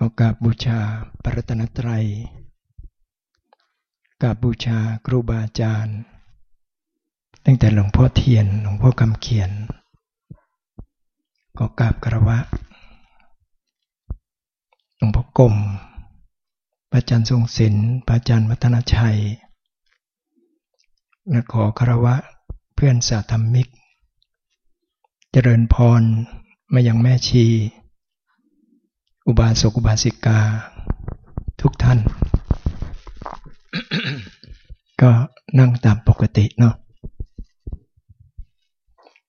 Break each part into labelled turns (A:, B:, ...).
A: ก็กราบบูชาปรัตนตรัยกราบบูชาครูบาอาจารย์ ตั้งแต่หลวงพ่อเทียนหลวงพ่อคำเขียน ก็กราบกระวะหลวงพ่อกรมพระอาจารย์ทรงศิลป์พระอาจารย์วัฒนชัยและขอคารวะเพื่อนสาธรรมิก เจริญพรมายังแม่ชี อุบาสกอุบาสิกา ทุกท่าน ก็นั่งตามปกติเนาะ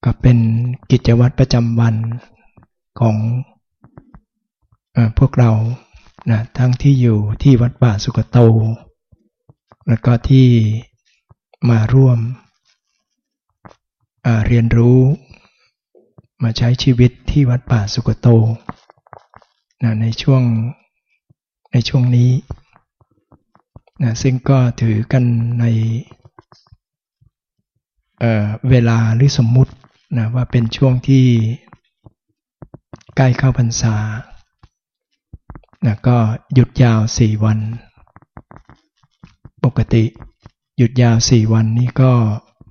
A: ก็เป็นกิจวัตรประจำวันของอพวกเรานะทั้งที่อยู่ที่วัดป่าสุกโต แล้วก็ที่มาร่วมเรียนรู้มาใช้ชีวิตที่วัดป่าสุกโต นะในช่วงในช่วงนี้นะซึ่งก็ถือกันในเเวลาหรือสมมุตินะว่าเป็นช่วงที่ใกล้เข้าพรรษานะก็หยุดยาวสี่วัน ปกติหยุดยาวสี่วันนี้ก็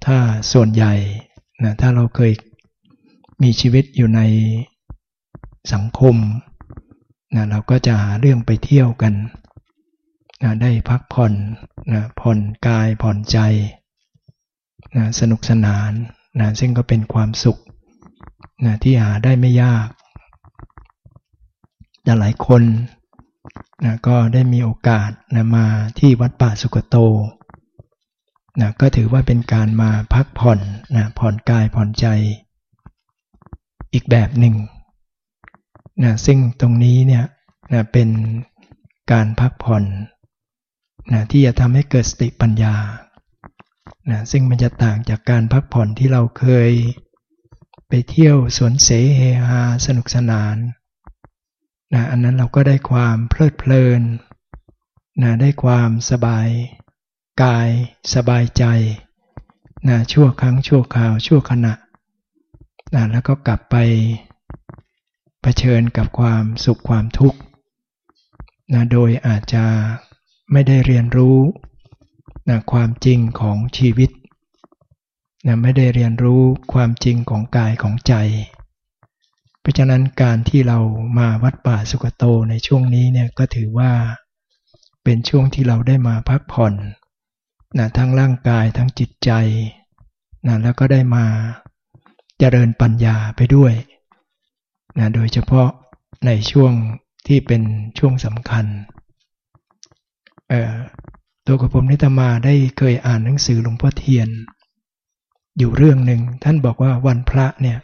A: ถ้าส่วนใหญ่นะถ้าเราเคยมีชีวิตอยู่ในสังคม นะเราก็จะหาเรื่องไปเที่ยวกันนะได้พักผ่อนนะผ่อนกายผ่อนใจนะสนุกสนานนะซึ่งก็เป็นความสุขนะที่หาได้ไม่ยากแต่หลายคนนะก็ได้มีโอกาสนะมาที่วัดป่าสุกโตนะก็ถือว่าเป็นการมาพักผ่อนนะผ่อนกายผ่อนใจ อีกแบบหนึ่ง นะซึ่งตรงนี้เนี่ยนะเป็นการพักผ่อนนะที่จะทำให้เกิดสติปัญญานะซึ่งมันจะต่างจากการพักผ่อนที่เราเคยไปเที่ยวสวนเสเฮฮาสนุกสนานนะอันนั้นเราก็ได้ความเพลิดเพลินนะได้ความสบายกายสบายใจนะชั่วครั้งชั่วคราวชั่วขณะนะแล้วก็กลับไป ชิญกับความสุขความทุกข์นะโดยอาจจะไม่ได้เรียนรู้นะความจริงของชีวิตนะไม่ได้เรียนรู้ความจริงของกายของใจ เพราะฉะนั้นการที่เรามาวัดป่าสุกโตในช่วงนี้เนี่ยก็ถือว่าเป็นช่วงที่เราได้มาพักผ่อนนะทั้งร่างกายทั้งจิตใจนะแล้วก็ได้มาเจริญปัญญาไปด้วย นะโดยเฉพาะในช่วงที่เป็นช่วงสำคัญตัวกับผมนิตมาได้เคยอ่านหนังสือหลวงพ่อเทียน อยู่เรื่องหนึ่งท่านบอกว่าวันพระเนี่ย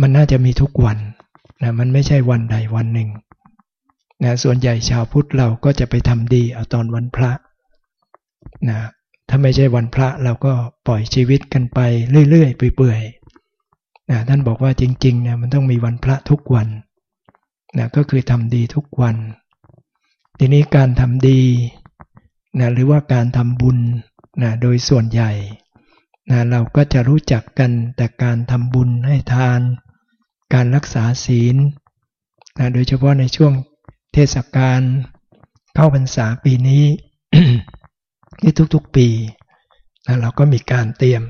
A: มันน่าจะมีทุกวันนะมันไม่ใช่วันใดวันหนึ่งนะส่วนใหญ่ชาวพุทธเราก็จะไปทำดีเอาตอนวันพระนะถ้าไม่ใช่วันพระเราก็ปล่อยชีวิตกันไปเรื่อยๆเปื่อยๆ นะท่านบอกว่าจริงๆเนี่ยมันต้องมีวันพระทุกวันนะก็คือทำดีทุกวัน ทีนี้การทำดีนะหรือว่าการทำบุญนะโดยส่วนใหญ่นะเราก็จะรู้จักกันแต่การทำบุญให้ทาน การรักษาศีลนะโดยเฉพาะในช่วงเทศกาลเข้าพรรษาปีนี้ที่ทุกๆปีนะเราก็มีการเตรียม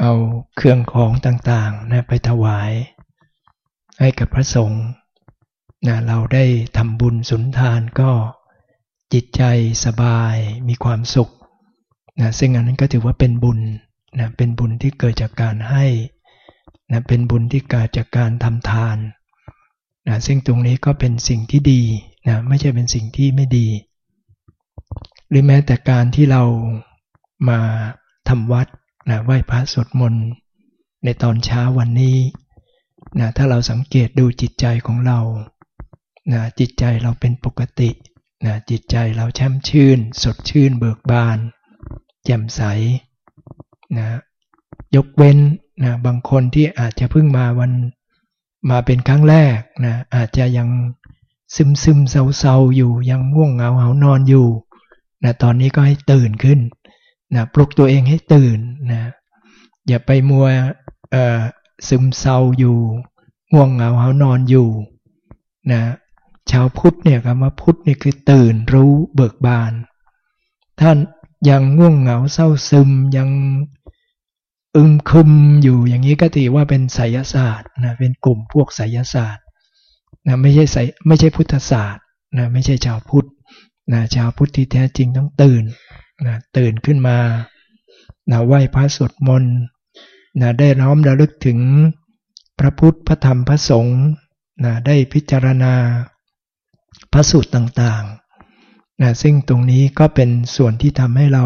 A: เอาเครื่องของต่างๆนะไปถวาย ให้กับพระสงฆ์นะเราได้ทำบุญสุนทานก็จิตใจสบายมีความสุขนะซึ่งอันนั้นก็ถือว่าเป็นบุญนะเป็นบุญที่เกิดจากการให้นะเป็นบุญที่เกิดจากการทำทานนะซึ่งตรงนี้ก็เป็นสิ่งที่ดีนะไม่ใช่เป็นสิ่งที่ไม่ดี หรือแม้แต่การที่เรามาทำวัด นะไหว้พระสวดมนต์ในตอนเช้าวันนี้นะถ้าเราสังเกตดูจิตใจของเรานะจิตใจเราเป็นปกตินะจิตใจเราแช่มชื่น สดชื่น เบิกบาน แจ่มใสนะยกเว้นนะบางคนที่อาจจะเพิ่งมาวันมาเป็นครั้งแรกนะอาจจะยังซึมซึมเศร้าเศร้าอยู่ยังง่วงเหงาเหานอนอยู่นะตอนนี้ก็ให้ตื่นขึ้น นะปลุกตัวเองให้ตื่นนะอย่าไปมัวซึมเศร้าอยู่ ง่วงเหงาหานอนอยู่นะชาวพุทธเนี่ยคำว่าพุทธนี่คือตื่นรู้เบิกบาน ท่านยังง่วงเหงาเศร้าซึมยังอึมคึมอยู่อย่างนี้ก็ถือว่าเป็นไสยศาสตร์นะเป็นกลุ่มพวกไสยศาสตร์นะไม่ใช่ไสไม่ใช่พุทธศาสตร์นะไม่ใช่ชาวพุทธนะชาวพุทธที่แท้จริงต้องตื่น นะตื่นขึ้นมานะไหว้พระสวดมนต์นะได้น้อมระลึกถึงพระพุทธ พระธรรม พระสงฆ์นะได้พิจารณาพระสูตรต่างๆนะซึ่งตรงนี้ก็เป็นส่วนที่ทำให้เรา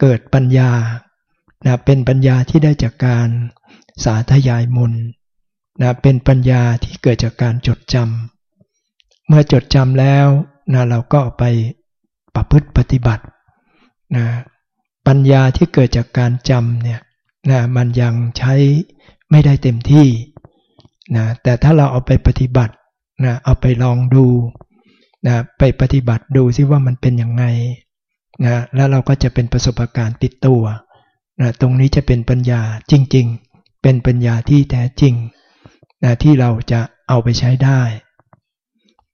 A: เกิดปัญญานะเป็นปัญญาที่ได้จากการสาธยายมนนะเป็นปัญญาที่เกิดจากการจดจำเมื่อจดจำแล้วนะเราก็ไปประพฤติปฏิบัติ นะปัญญาที่เกิดจากการจำเนี่ยนะมันยังใช้ไม่ได้เต็มที่นะแต่ถ้าเราเอาไปปฏิบัตินะเอาไปลองดูนะไปปฏิบัติดูซิว่ามันเป็นยังไงนะแล้วเราก็จะเป็นประสบการณ์ติดตัวนะตรงนี้จะเป็นปัญญาจริง ๆ เป็นปัญญาที่แท้จริงนะที่เราจะเอาไปใช้ได้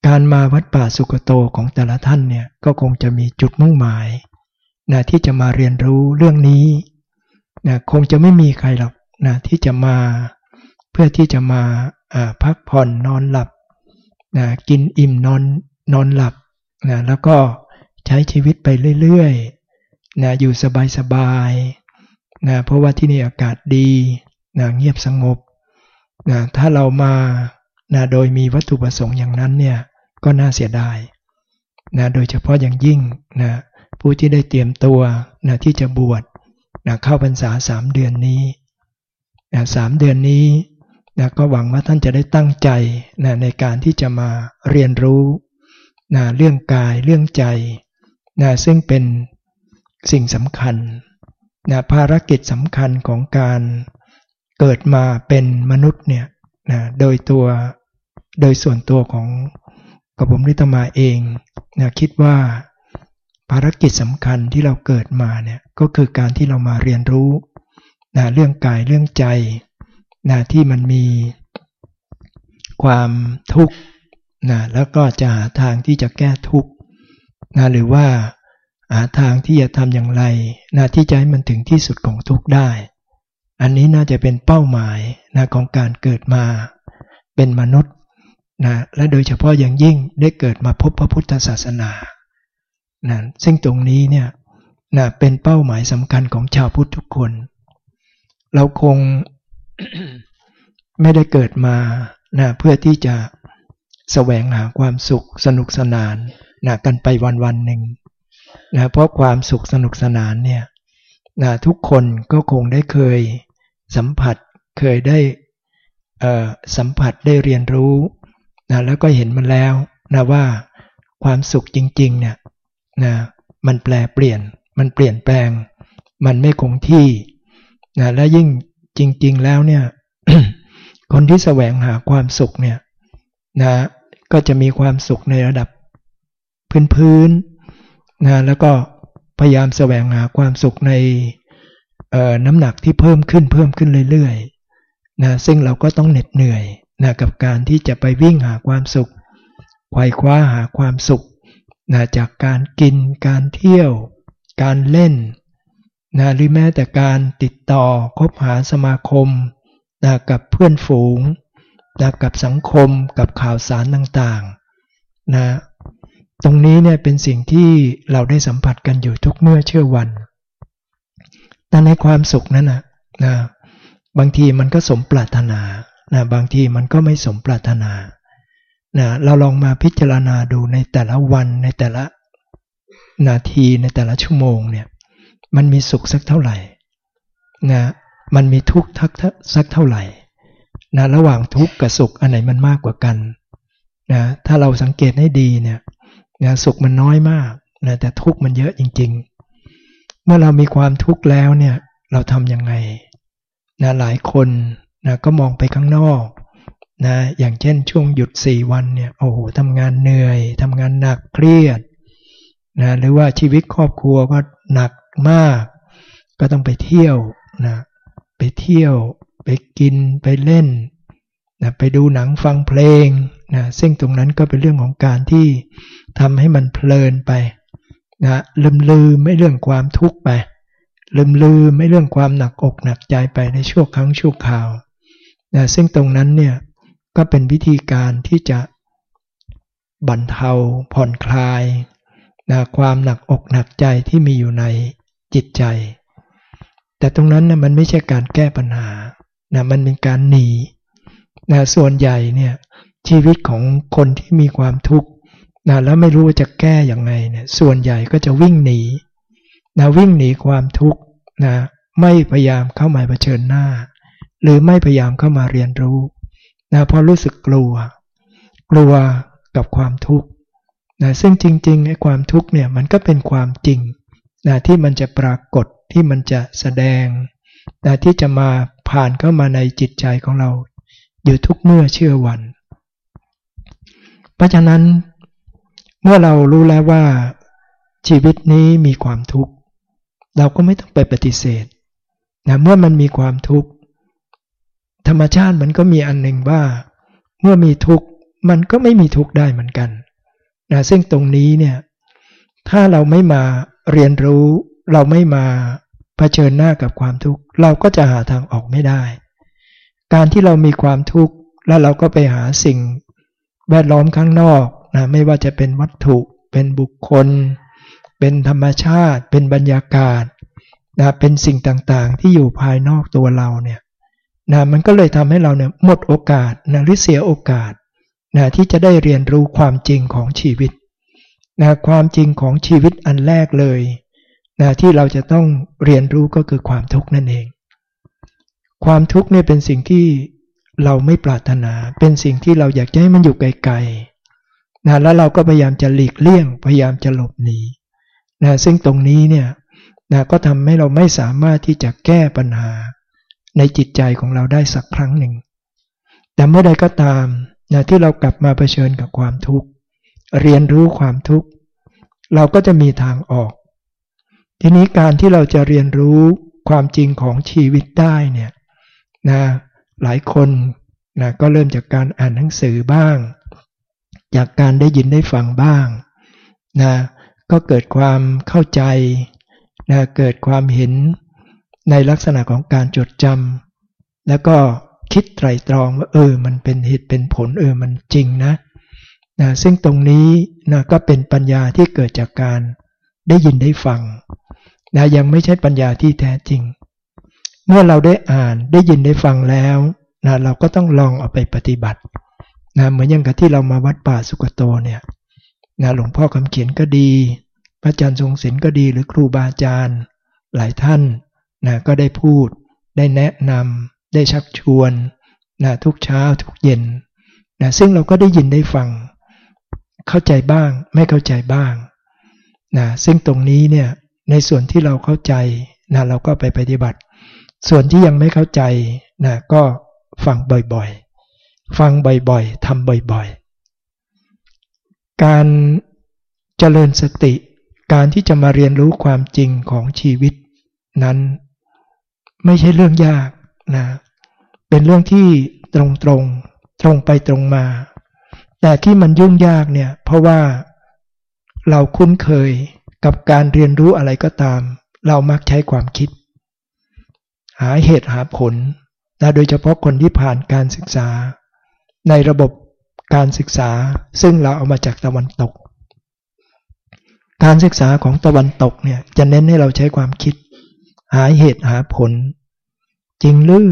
A: การมาวัดป่าสุกโตของแต่ละท่านเนี่ยก็คงจะมีจุดมุ่งหมาย นะที่จะมาเรียนรู้เรื่องนี้นะคงจะไม่มีใครหรอกนะที่จะมาเพื่อที่จะมาพักผ่อนนอนหลับนะกินอิ่มนอนนอนหลับนะแล้วก็ใช้ชีวิตไปเรื่อยๆนะอยู่สบายๆนะเพราะว่าที่นี่อากาศดีนะเงียบสงบนะถ้าเรามานะโดยมีวัตถุประสงค์อย่างนั้นเนี่ยก็น่าเสียดายนะโดยเฉพาะอย่างยิ่งนะ ผู้ที่ได้เตรียมตัวนะที่จะบวชนะเข้าพรรษาสามเดือนนี้นะสามเดือนนี้นะก็หวังว่าท่านจะได้ตั้งใจนะในการที่จะมาเรียนรู้นะเรื่องกายเรื่องใจนะซึ่งเป็นสิ่งสำคัญนะภารกิจสำคัญของการเกิดมาเป็นมนุษย์เนี่ยนะโดยตัวโดยส่วนตัวของกระผมนิตมาเองนะคิดว่า ภารกิจสำคัญที่เราเกิดมาเนี่ยก็คือการที่เรามาเรียนรู้นะเรื่องกายเรื่องใจนะที่มันมีความทุกข์นะแล้วก็จะหาทางที่จะแก้ทุกข์นะหรือว่าหาทางที่จะทำอย่างไรนะที่จะให้มันถึงที่สุดของทุกข์ได้ อันนี้น่าจะเป็นเป้าหมายนะของการเกิดมาเป็นมนุษย์นะและโดยเฉพาะอย่างยิ่งได้เกิดมาพบพระพุทธศาสนา นะซึ่งตรงนี้เนี่ยนะเป็นเป้าหมายสำคัญของชาวพุทธทุกคน เราคงไม่ได้เกิดมานะเพื่อที่จะแสวงหาความสุขสนุกสนานนะกันไปวันวันหนึ่งนะเพราะความสุขสนุกสนานเนี่ยนะทุกคนก็คงได้เคยสัมผัสเคยได้สัมผัสได้เรียนรู้นะแล้วก็เห็นมันแล้วนะว่าความสุขจริงๆเนี่ย นะมันแปลเปลี่ยน มันเปลี่ยนแปลง มันไม่คงที่นะและยิ่งจริง ๆ แล้วเนี่ย คนที่แสวงหาความสุขเนี่ยนะก็จะมีความสุขในระดับพื้นๆนะแล้วก็พยายามแสวงหาความสุขในน้ำหนักที่เพิ่มขึ้นเพิ่มขึ้นเรื่อยๆนะซึ่งเราก็ต้องเหน็ดเหนื่อยนะกับการที่จะไปวิ่งหาความสุขไขว่คว้าหาความสุข นะจากการกิน การเที่ยว การเล่นนะหรือแม้แต่การติดต่อคบหาสมาคมนะกับเพื่อนฝูงนะกับสังคมกับข่าวสารต่างๆนะตรงนี้เนี่ยเป็นสิ่งที่เราได้สัมผัสกันอยู่ทุกเมื่อเชื่อวัน แต่ในความสุขนั้นนะนะบางทีมันก็สมปรารถนานะบางทีมันก็ไม่สมปรารถนา นะเราลองมาพิจารณาดูในแต่ละวันในแต่ละนาทีในแต่ละชั่วโมงเนี่ยมันมีสุขสักเท่าไหร่นะมันมีทุกข์ทักสักเท่าไหร่นะระหว่างทุกข์กับสุขอันไหนมันมากกว่ากันนะถ้าเราสังเกตให้ดีเนี่ยนะสุขมันน้อยมากนะแต่ทุกข์มันเยอะจริง ๆ เมื่อเรามีความทุกข์แล้วเนี่ยเราทำยังไงนะหลายคนนะก็มองไปข้างนอก นะอย่างเช่นช่วงหยุด4วันเนี่ยโอ้โหทำงานเหนื่อยทำงานหนักเครียดนะหรือว่าชีวิตครอบครัวก็หนักมาก ก็ต้องไปเที่ยวนะไปเที่ยว ไปกินไปเล่นนะไปดูหนังฟังเพลงนะซึ่งตรงนั้นก็เป็นเรื่องของการที่ทำให้มันเพลินไปนะลืมลืมไม่เรื่องความทุกข์ไปลืมลืมไม่เรื่องความหนักอกหนักใจไปในช่วงครั้งชั่วคราวนะซึ่งตรงนั้นเนี่ย ก็เป็นวิธีการที่จะบรรเทาผ่อนคลายนะความหนักอกหนักใจที่มีอยู่ในจิตใจ แต่ตรงนั้นนะมันไม่ใช่การแก้ปัญหานะมันเป็นการหนีนะส่วนใหญ่เนี่ยชีวิตของคนที่มีความทุกข์นะแล้วไม่รู้ว่าจะแก้อย่างไงเนี่ยส่วนใหญ่ก็จะวิ่งหนีนะวิ่งหนีความทุกข์นะไม่พยายามเข้ามาเผชิญหน้า หรือไม่พยายามเข้ามาเรียนรู้ นะเพราะรู้สึกกลัว กลัวกับความทุกข์นะซึ่งจริงๆไอ้ความทุกข์เนี่ยมันก็เป็นความจริงนะที่มันจะปรากฏที่มันจะแสดงนะที่จะมาผ่านเข้ามาในจิตใจของเรา อยู่ทุกเมื่อเชื่อวัน เพราะฉะนั้น เมื่อเรารู้แล้วว่าชีวิตนี้มีความทุกข์ เราก็ไม่ต้องไปปฏิเสธนะเมื่อมันมีความทุกข์ ธรรมชาติมันก็มีอันหนึ่งว่า เมื่อมีทุกข์มันก็ไม่มีทุกข์ได้เหมือนกันนะซึ่งตรงนี้เนี่ยถ้าเราไม่มาเรียนรู้ เราไม่มาเผชิญหน้ากับความทุกข์เราก็จะหาทางออกไม่ได้ การที่เรามีความทุกข์แล้วเราก็ไปหาสิ่งแวดล้อมข้างนอกนะไม่ว่าจะเป็นวัตถุเป็นบุคคล เป็นธรรมชาติ เป็นบรรยากาศนะเป็นสิ่งต่างๆ ที่อยู่ภายนอกตัวเราเนี่ย นะมันก็เลยทำให้เราเนี่ยหมดโอกาสนะหรือเสียโอกาสนะที่จะได้เรียนรู้ความจริงของชีวิตนะความจริงของชีวิตอันแรกเลยนะที่เราจะต้องเรียนรู้ก็คือความทุกข์นั่นเอง ความทุกข์เนี่ยเป็นสิ่งที่เราไม่ปรารถนา เป็นสิ่งที่เราอยากให้มันอยู่ไกลๆนะแล้วเราก็พยายามจะหลีกเลี่ยง พยายามจะหลบหนีนะซึ่งตรงนี้เนี่ยนะก็ทำให้เราไม่สามารถที่จะแก้ปัญหา ในจิตใจของเราได้สักครั้งหนึ่ง แต่เมื่อใดก็ตามนะที่เรากลับมาเผชิญกับความทุกข์ เรียนรู้ความทุกข์ เราก็จะมีทางออก ทีนี้การที่เราจะเรียนรู้ความจริงของชีวิตได้เนี่ยนะหลายคนนะก็เริ่มจากการอ่านหนังสือบ้าง จากการได้ยินได้ฟังบ้างนะก็เกิดความเข้าใจนะเกิดความเห็น ในลักษณะของการจดจำแล้วก็คิดไตรตรองว่าเออ มันเป็นเหตุเป็นผลเออมันจริงนะนะซึ่งตรงนี้นะก็เป็นปัญญาที่เกิดจากการได้ยินได้ฟังนะยังไม่ใช่ปัญญาที่แท้จริง เมื่อเราได้อ่านได้ยินได้ฟังแล้วนะเราก็ต้องลองเอาไปปฏิบัตินะเหมือนอย่างกับที่เรามาวัดป่าสุกโตเนี่ยนะหลวงพ่อคำเขียนก็ดี พระอาจารย์ทรงศิลป์ก็ดีหรือครูบาอาจารย์หลายท่าน นะก็ได้พูด ได้แนะนำได้ชักชวนนะทุกเช้าทุกเย็นนะซึ่งเราก็ได้ยินได้ฟัง เข้าใจบ้าง ไม่เข้าใจบ้างนะซึ่งตรงนี้เนี่ยในส่วนที่เราเข้าใจนะเราก็ไปปฏิบัติ ส่วนที่ยังไม่เข้าใจนะก็ฟังบ่อยๆ ฟังบ่อยๆทำบ่อยๆ การเจริญสติ การที่จะมาเรียนรู้ความจริงของชีวิตนั้น ไม่ใช่เรื่องยากนะ เป็นเรื่องที่ตรงตรงตรงไปตรงมา แต่ที่มันยุ่งยากเนี่ย เพราะว่าเราคุ้นเคยกับการเรียนรู้อะไรก็ตาม เรามักใช้ความคิด หาเหตุหาผลนะโดยเฉพาะคนที่ผ่านการศึกษา ในระบบการศึกษาซึ่งเราเอามาจากตะวันตก การศึกษาของตะวันตกเนี่ยจะเน้นให้เราใช้ความคิด หาเหตุหาผล จริงหรือ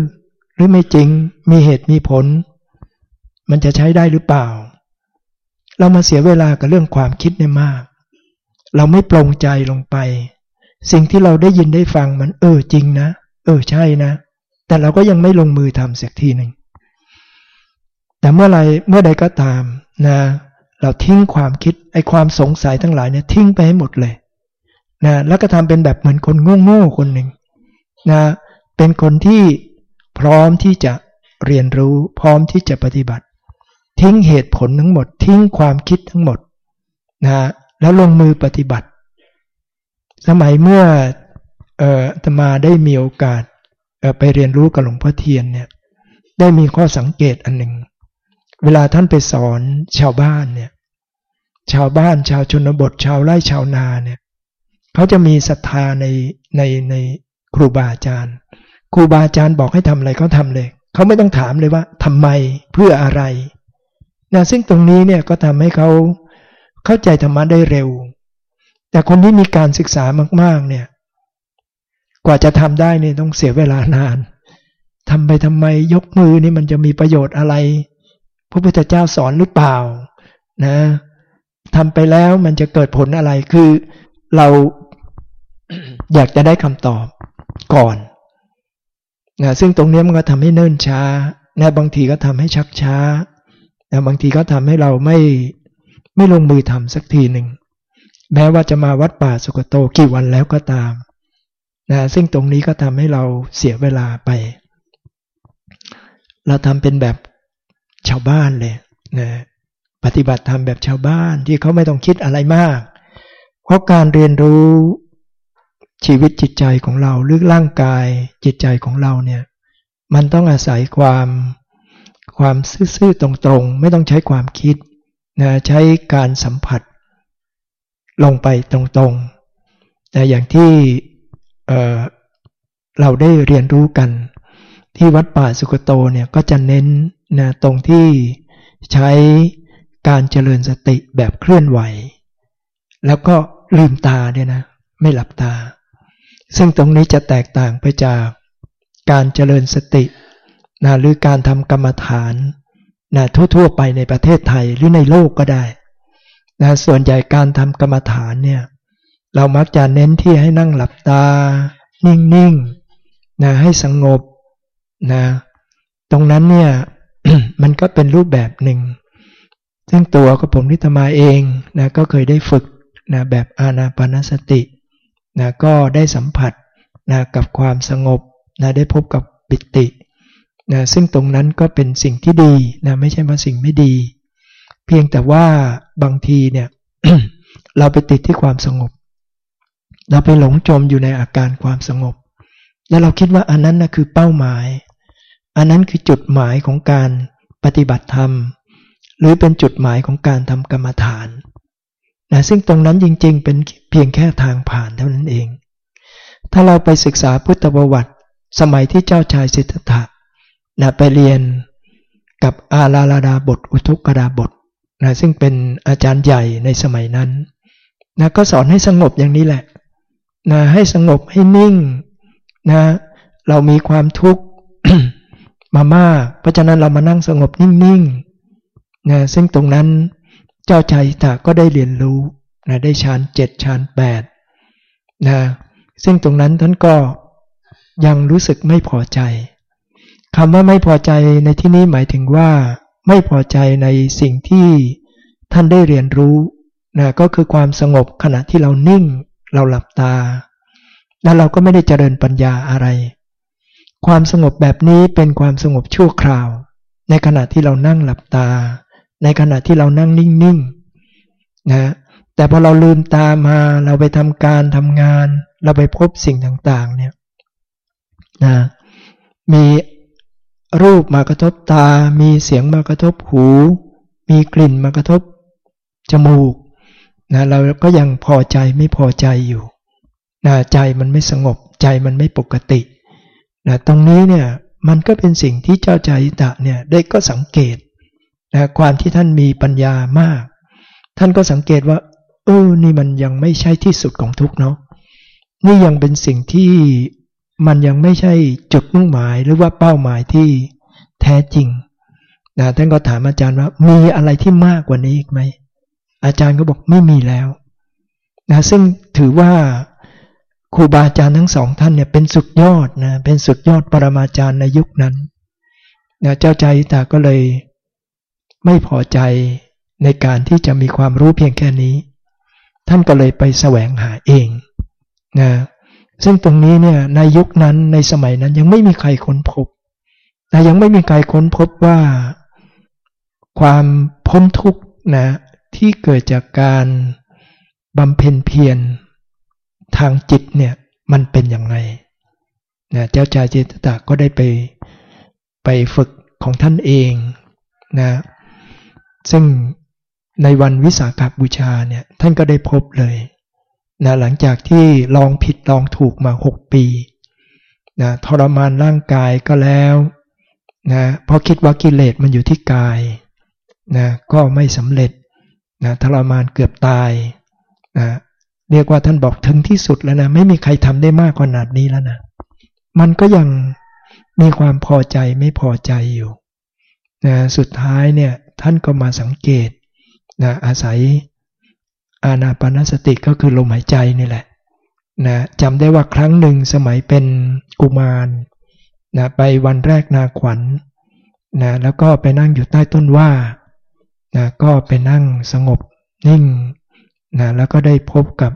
A: หรือไม่จริงมีเหตุมีผล มันจะใช้ได้หรือเปล่า เรามาเสียเวลากับเรื่องความคิดเนี่ยมาก เราไม่ปรงใจลงไป สิ่งที่เราได้ยินได้ฟังมัน เออจริงนะ เออใช่นะ แต่เราก็ยังไม่ลงมือทำสักทีหนึ่งแต่เมื่อไรเมื่อใดก็ตามนะเราทิ้งความคิดไอ้ความสงสัยทั้งหลายเนี่ยทิ้งไปให้หมดเลย นะแล้วก็ทำเป็นแบบเหมือนคนโง่ๆคนหนึ่งนะเป็นคนที่พร้อมที่จะเรียนรู้พร้อมที่จะปฏิบัติ ทิ้งเหตุผลทั้งหมด ทิ้งความคิดทั้งหมดนะแล้วลงมือปฏิบัติ สมัยเมื่อเอ่อตมาได้มีโอกาสไปเรียนรู้กับหลวงพ่อเทียนเนี่ยได้มีข้อสังเกตอันหนึ่ง เวลาท่านไปสอนชาวบ้านเนี่ยชาวบ้านชาวชนบทชาวไร่ชาวนาเนี่ย เขาจะมีศรัทธาในในในครูบาอาจารย์ ครูบาอาจารย์บอกให้ทำอะไรเขาทาเลย เขาไม่ต้องถามเลยว่าทำไมเพื่ออะไรนะซึ่งตรงนี้เนี่ยก็ทำให้เขาเข้าใจธรรมะได้เร็ว แต่คนที่มีการศึกษามาก ๆ เนี่ย กว่าจะทำได้เนี่ยต้องเสียเวลานานทำไปทำไมยกมือนี่มันจะมีประโยชน์อะไร พระพุทธเจ้าสอนหรือเปล่า นะทำไปแล้วมันจะเกิดผลอะไรคือเรา อยากจะได้คำตอบก่อนนะซึ่งตรงนี้มันก็ทำให้เนิ่นช้านะบางทีก็ทำให้ชักช้านะบางทีก็ทำให้เราไม่ไม่ลงมือทำสักทีหนึ่ง แม้ว่าจะมาวัดป่าสุกโตกี่วันแล้วก็ตามนะซึ่งตรงนี้ก็ทำให้เราเสียเวลาไป เราทำเป็นแบบชาวบ้านเลยนะปฏิบัติธรรมแบบชาวบ้านที่เขาไม่ต้องคิดอะไรมาก เพราะการเรียนรู้ ชีวิตจิตใจของเราหรือร่างกายจิตใจของเราเนี่ยมันต้องอาศัยความความซื่อๆตรงๆ ไม่ต้องใช้ความคิดนะใช้การสัมผัส ลงไปตรงๆ แต่อย่างที่เเราได้เรียนรู้กัน ที่วัดป่าสุกโตเนี่ยก็จะเน้นนะตรงที่ใช้การเจริญสติแบบเคลื่อนไหว แล้วก็ลืมตาเนี่ยนะ ไม่หลับตา ซึ่งตรงนี้จะแตกต่างไปจากการเจริญสตินะหรือการทำกรรมฐานนะทั่วๆ ไปในประเทศไทยหรือในโลกก็ได้นะส่วนใหญ่การทำกรรมฐานเนี่ยเรามักจะเน้นที่ให้นั่งหลับตา นิ่งๆนะให้สงบนะตรงนั้นเนี่ยมันก็เป็นรูปแบบหนึ่ง ซึ่งตัวกับผมนิตมาเองนะก็เคยได้ฝึกนะแบบอานาปานสติ นะก็ได้สัมผัสนะกับความสงบนะได้พบกับปิตินะซึ่งตรงนั้นก็เป็นสิ่งที่ดีนะไม่ใช่ว่าสิ่งไม่ดี เพียงแต่ว่าบางทีเนี่ยเราไปติดที่ความสงบ เราไปหลงจมอยู่ในอาการความสงบ แล้วเราคิดว่าอันนั้นนะคือเป้าหมาย อันนั้นคือจุดหมายของการปฏิบัติธรรม หรือเป็นจุดหมายของการทำกรรมฐาน นะซึ่งตรงนั้นจริง ๆ เป็นเพียงแค่ทางผ่านเท่านั้นเอง ถ้าเราไปศึกษาพุทธประวัติ สมัยที่เจ้าชายสิทธัตถะนะไปเรียนกับอาลาลาดาบท อุทุกดาบทนะซึ่งเป็นอาจารย์ใหญ่ในสมัยนั้นนะก็สอนให้สงบอย่างนี้แหละนะให้สงบให้นิ่งนะเรามีความทุกข์มามาก เพราะฉะนั้นเรามานั่งสงบนิ่งๆนะซึ่งตรงนั้น เจ้าชายตาก็ได้เรียนรู้นะได้ฌานเจ็ดฌานแปดนะซึ่งตรงนั้นท่านก็ยังรู้สึกไม่พอใจคำว่าไม่พอใจในที่นี้หมายถึงว่า ไม่พอใจในสิ่งที่ท่านได้เรียนรู้นะก็คือความสงบขณะที่เรานิ่ง เราหลับตา แล้วเราก็ไม่ได้เจริญปัญญาอะไร ความสงบแบบนี้เป็นความสงบชั่วคราว ในขณะที่เรานั่งหลับตา ในขณะที่เรานั่งนิ่งๆนะแต่พอเราลืมตามาเราไปทำการทำงาน เราไปพบสิ่งต่างๆเนี่ยนะมีรูปมากระทบตา มีเสียงมากระทบหู มีกลิ่นมากระทบจมูกนะเราก็ยังพอใจไม่พอใจอยู่นะใจมันไม่สงบใจมันไม่ปกตินะตรงนี้เนี่ยมันก็เป็นสิ่งที่เจ้าใจตะเนี่ยได้ก็สังเกต นะความที่ท่านมีปัญญามาก ท่านก็สังเกตว่า เออ นี่มันยังไม่ใช่ที่สุดของทุกเนาะนี่ยังเป็นสิ่งที่มันยังไม่ใช่จุดมุ่งหมายหรือว่าเป้าหมายที่แท้จริงนะท่านก็ถามอาจารย์ว่า มีอะไรที่มากกว่านี้อีกไหมอาจารย์ก็บอกไม่มีแล้วนะซึ่งถือว่าครูบาอาจารย์ทั้งสองท่านเนี่ยเป็นสุดยอดนะเป็นสุดยอดปรมาจารย์ในยุคนั้นนะเจ้าใจตาก็เลย ไม่พอใจในการที่จะมีความรู้เพียงแค่นี้ ท่านก็เลยไปแสวงหาเองนะซึ่งตรงนี้เนี่ยในยุคนั้นในสมัยนั้นยังไม่มีใครค้นพบแต่ยังไม่มีใครค้นพบว่า ความพ้นทุกข์นะที่เกิดจากการบำเพ็ญเพียรทางจิตเนี่ยมันเป็นอย่างไรนะเจ้าชายจิตตะก็ได้ไปไปฝึกของท่านเองนะ ซึ่งในวันวิสาขบูชาเนี่ยท่านก็ได้พบเลยนะหลังจากที่ลองผิดลองถูกมา 6 ปีนะทรมานร่างกายก็แล้วนะเพราะคิดว่ากิเลสมันอยู่ที่กายนะก็ไม่สำเร็จนะทรมานเกือบตายนะเรียกว่าท่านบอกถึงที่สุดแล้วนะไม่มีใครทำได้มากขนาดนี้แล้วนะมันก็ยังมีความพอใจไม่พอใจอยู่นะสุดท้ายเนี่ย ท่านก็มาสังเกตนะอาศัยอานาปนสติก็คือลมหายใจนี่แหละนะจำได้ว่าครั้งหนึ่งสมัยเป็นกุมารนะไปวันแรกนาขวัญนะแล้วก็ไปนั่งอยู่ใต้ต้นว่านะก็ไปนั่งสงบนิ่งนะแล้วก็ได้พบกับ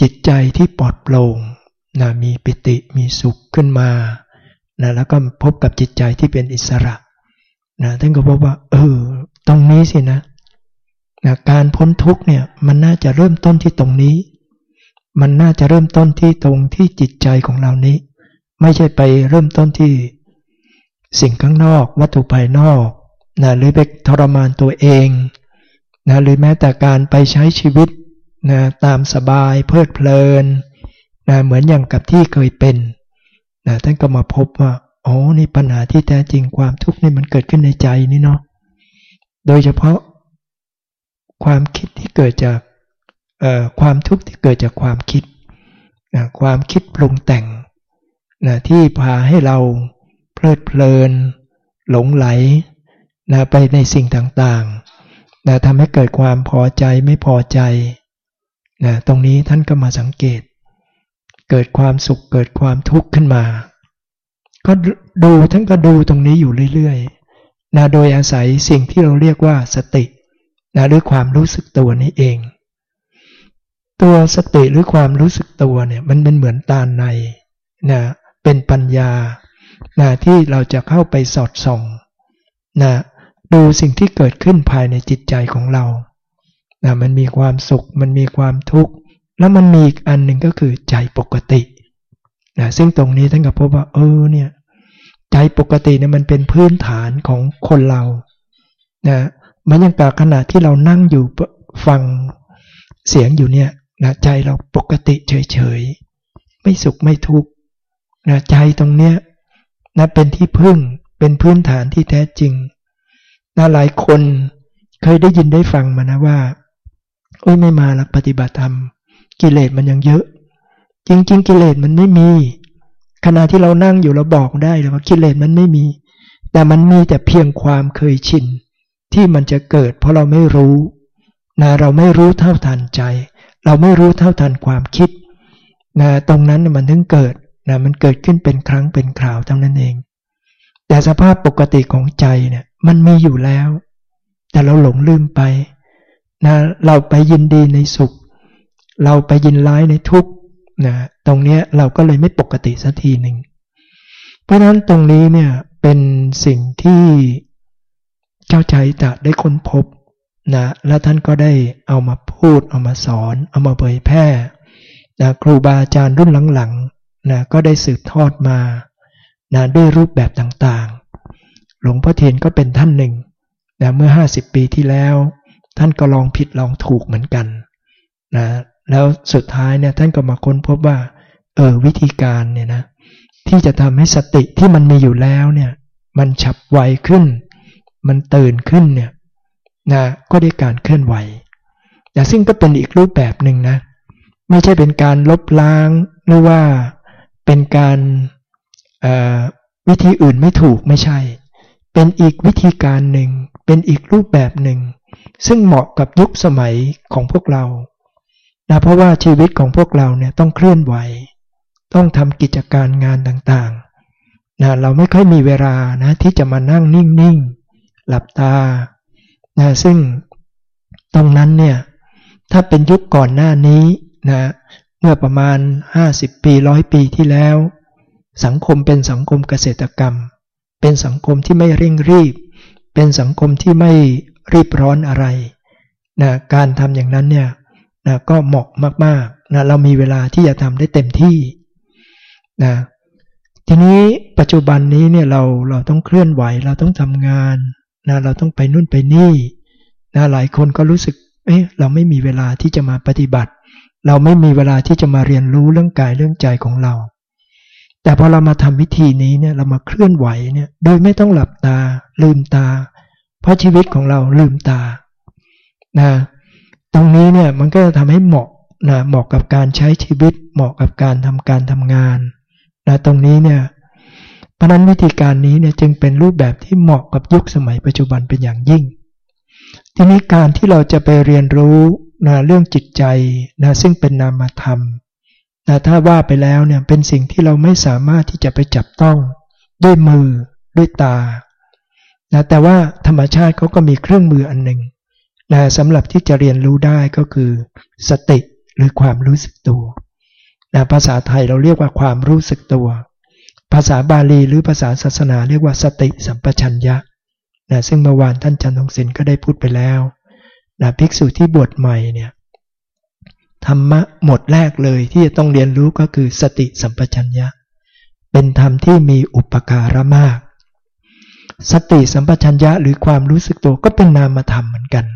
A: จิตใจที่ปลอดโปร่งนะมีปิติมีสุขขึ้นมานะแล้วก็พบกับจิตใจที่เป็นอิสระ นะท่านก็บอกว่า เออ ตรงนี้สินะนะการพ้นทุกเนี่ย มันน่าจะเริ่มต้นที่ตรงนี้ มันน่าจะเริ่มต้นที่ตรงที่จิตใจของเรานี้ ไม่ใช่ไปเริ่มต้นที่สิ่งข้างนอก วัตถุภายนอกนะหรือไปทรมานตัวเองนะหรือแม้แต่การไปใช้ชีวิตนะตามสบายเพลิดเพลินนะเหมือนอย่างกับที่เคยเป็นนะท่านก็มาพบว่า อ๋อนี่ปัญหาที่แท้จริงความทุกข์นี่มันเกิดขึ้นในใจนี่เนาะโดยเฉพาะความคิดที่เกิดจากความทุกข์ที่เกิดจากความคิดนะความคิดปรุงแต่งนะที่พาให้เราเพลิดเพลิน หลงไหลนะไปในสิ่งต่างๆนะทำให้เกิดความพอใจไม่พอใจนะตรงนี้ท่านก็มาสังเกต เกิดความสุขเกิดความทุกข์ขึ้นมา ก็ดูท่านก็ดูตรงนี้อยู่เรื่อยๆนะโดยอาศัยสิ่งที่เราเรียกว่าสตินะหรือความรู้สึกตัวนี้เอง ตัวสติหรือความรู้สึกตัวเนี่ยมันเป็นเหมือนตาในนะเป็นปัญญานะที่เราจะเข้าไปสอดส่องนะดูสิ่งที่เกิดขึ้นภายในจิตใจของเรานะมันมีความสุข มันมีความทุกข์ แล้วมันมีอีกอันหนึ่งก็คือใจปกติ นะซึ่งตรงนี้ท่านก็พบว่า เออเนี่ย ใจปกติเนี่ยมันเป็นพื้นฐานของคนเรานะมันยังกาขณะที่เรานั่งอยู่ฟังเสียงอยู่เนี่ยนะใจเราปกติเฉยๆ ไม่สุขไม่ทุกข์นะใจตรงเนี้ยนะเป็นที่พึ่งเป็นพื้นฐานที่แท้จริงนะหลายคนเคยได้ยินได้ฟังมานะว่าโอ้ยไม่มาหลักปฏิบัติธรรม กิเลสมันยังเยอะ จริง ๆ กิเลสมันไม่มี ขณะที่เรานั่งอยู่เราบอกได้เลยว่ากิเลสมันไม่มี แต่มันมีแต่เพียงความเคยชินที่มันจะเกิด เพราะเราไม่รู้นะเราไม่รู้เท่าทันใจ เราไม่รู้เท่าทันความคิดนะตรงนั้นมันถึงเกิดนะมันเกิดขึ้นเป็นครั้งเป็นคราวเท่านั้นเอง แต่สภาพปกติของใจเนี่ยมันมีอยู่แล้ว แต่เราหลงลืมไปนะเราไปยินดีในสุข เราไปยินร้ายในทุกข์ นะตรงนี้เราก็เลยไม่ปกติสักทีหนึ่ง เพราะฉะนั้นตรงนี้เนี่ยเป็นสิ่งที่เจ้าชายตะได้ค้นพบนะและท่านก็ได้เอามาพูดเอามาสอน เอามาเผยแพร่นะครูบาอาจารย์รุ่นหลังๆนะก็ได้สืบทอดมานะด้วยรูปแบบต่างๆ หลวงพ่อเทียนก็เป็นท่านหนึ่งนะเมื่อ 50 ปีที่แล้ว ท่านก็ลองผิดลองถูกเหมือนกันนะ แล้วสุดท้ายเนี่ยท่านก็มาค้นพบว่า เออวิธีการเนี่ยนะที่จะทำให้สติที่มันมีอยู่แล้วเนี่ยมันฉับไวขึ้น มันตื่นขึ้นเนี่ยนะก็ได้การเคลื่อนไหวแต่ซึ่งก็เป็นอีกรูปแบบหนึ่งนะไม่ใช่เป็นการลบล้างหรือว่าเป็นการวิธีอื่นไม่ถูกไม่ใช่ เป็นอีกวิธีการหนึ่ง เป็นอีกรูปแบบหนึ่ง ซึ่งเหมาะกับยุคสมัยของพวกเรา นะเพราะว่าชีวิตของพวกเราเนี่ยต้องเคลื่อนไหว ต้องทำกิจการงานต่างๆนะเราไม่ค่อยมีเวลานะที่จะมานั่งนิ่งๆ หลับตานะซึ่งตรงนั้นเนี่ยถ้าเป็นยุคก่อนหน้านี้นะเมื่อประมาณ 50 ปีร้อยปีที่แล้ว สังคมเป็นสังคมเกษตรกรรม เป็นสังคมที่ไม่เร่งรีบ เป็นสังคมที่ไม่รีบร้อนอะไรนะการทำอย่างนั้นเนี่ย นะก็เหมาะมากๆนะเรามีเวลาที่จะทำได้เต็มที่นะทีนี้ปัจจุบันนี้เนี่ยเราเราต้องเคลื่อนไหวเราต้องทำงานนะเราต้องไปนู่นไปนี่นะหลายคนก็รู้สึกเอ๊ะเราไม่มีเวลาที่จะมาปฏิบัติ เราไม่มีเวลาที่จะมาเรียนรู้เรื่องกายเรื่องใจของเรา แต่พอเรามาทำวิธีนี้เนี่ยเรามาเคลื่อนไหวเนี่ยโดยไม่ต้องหลับตาลืมตา เพราะชีวิตของเราลืมตานะ ตรงนี้เนี่ยมันก็จะทำให้เหมาะนะเหมาะกับการใช้ชีวิต เหมาะกับการทำการทำงานนะตรงนี้เนี่ยเพราะนั้นวิธีการนี้เนี่ยจึงเป็นรูปแบบที่เหมาะกับยุคสมัยปัจจุบันเป็นอย่างยิ่ง ทีนี้การที่เราจะไปเรียนรู้นะเรื่องจิตใจนะซึ่งเป็นนามธรรมนะถ้าว่าไปแล้วเนี่ยเป็นสิ่งที่เราไม่สามารถที่จะไปจับต้องด้วยมือด้วยตานะแต่ว่าธรรมชาติเขาก็มีเครื่องมืออันหนึ่ง นะสำหรับที่จะเรียนรู้ได้ก็คือ สติหรือความรู้สึกตัวนะภาษาไทยเราเรียกว่าความรู้สึกตัว ภาษาบาลีหรือภาษาศาสนาเรียกว่าสติสัมปชัญญะนะซึ่งเมื่อวานท่านจันทงศิลป์ก็ได้พูดไปแล้วนะภิกษุที่บวชใหม่เนี่ยธรรมะหมดแรกเลยที่จะต้องเรียนรู้ก็คือสติสัมปชัญญะ เป็นธรรมที่มีอุปการะมาก สติสัมปชัญญะหรือความรู้สึกตัวก็เป็นนามธรรมเหมือนกัน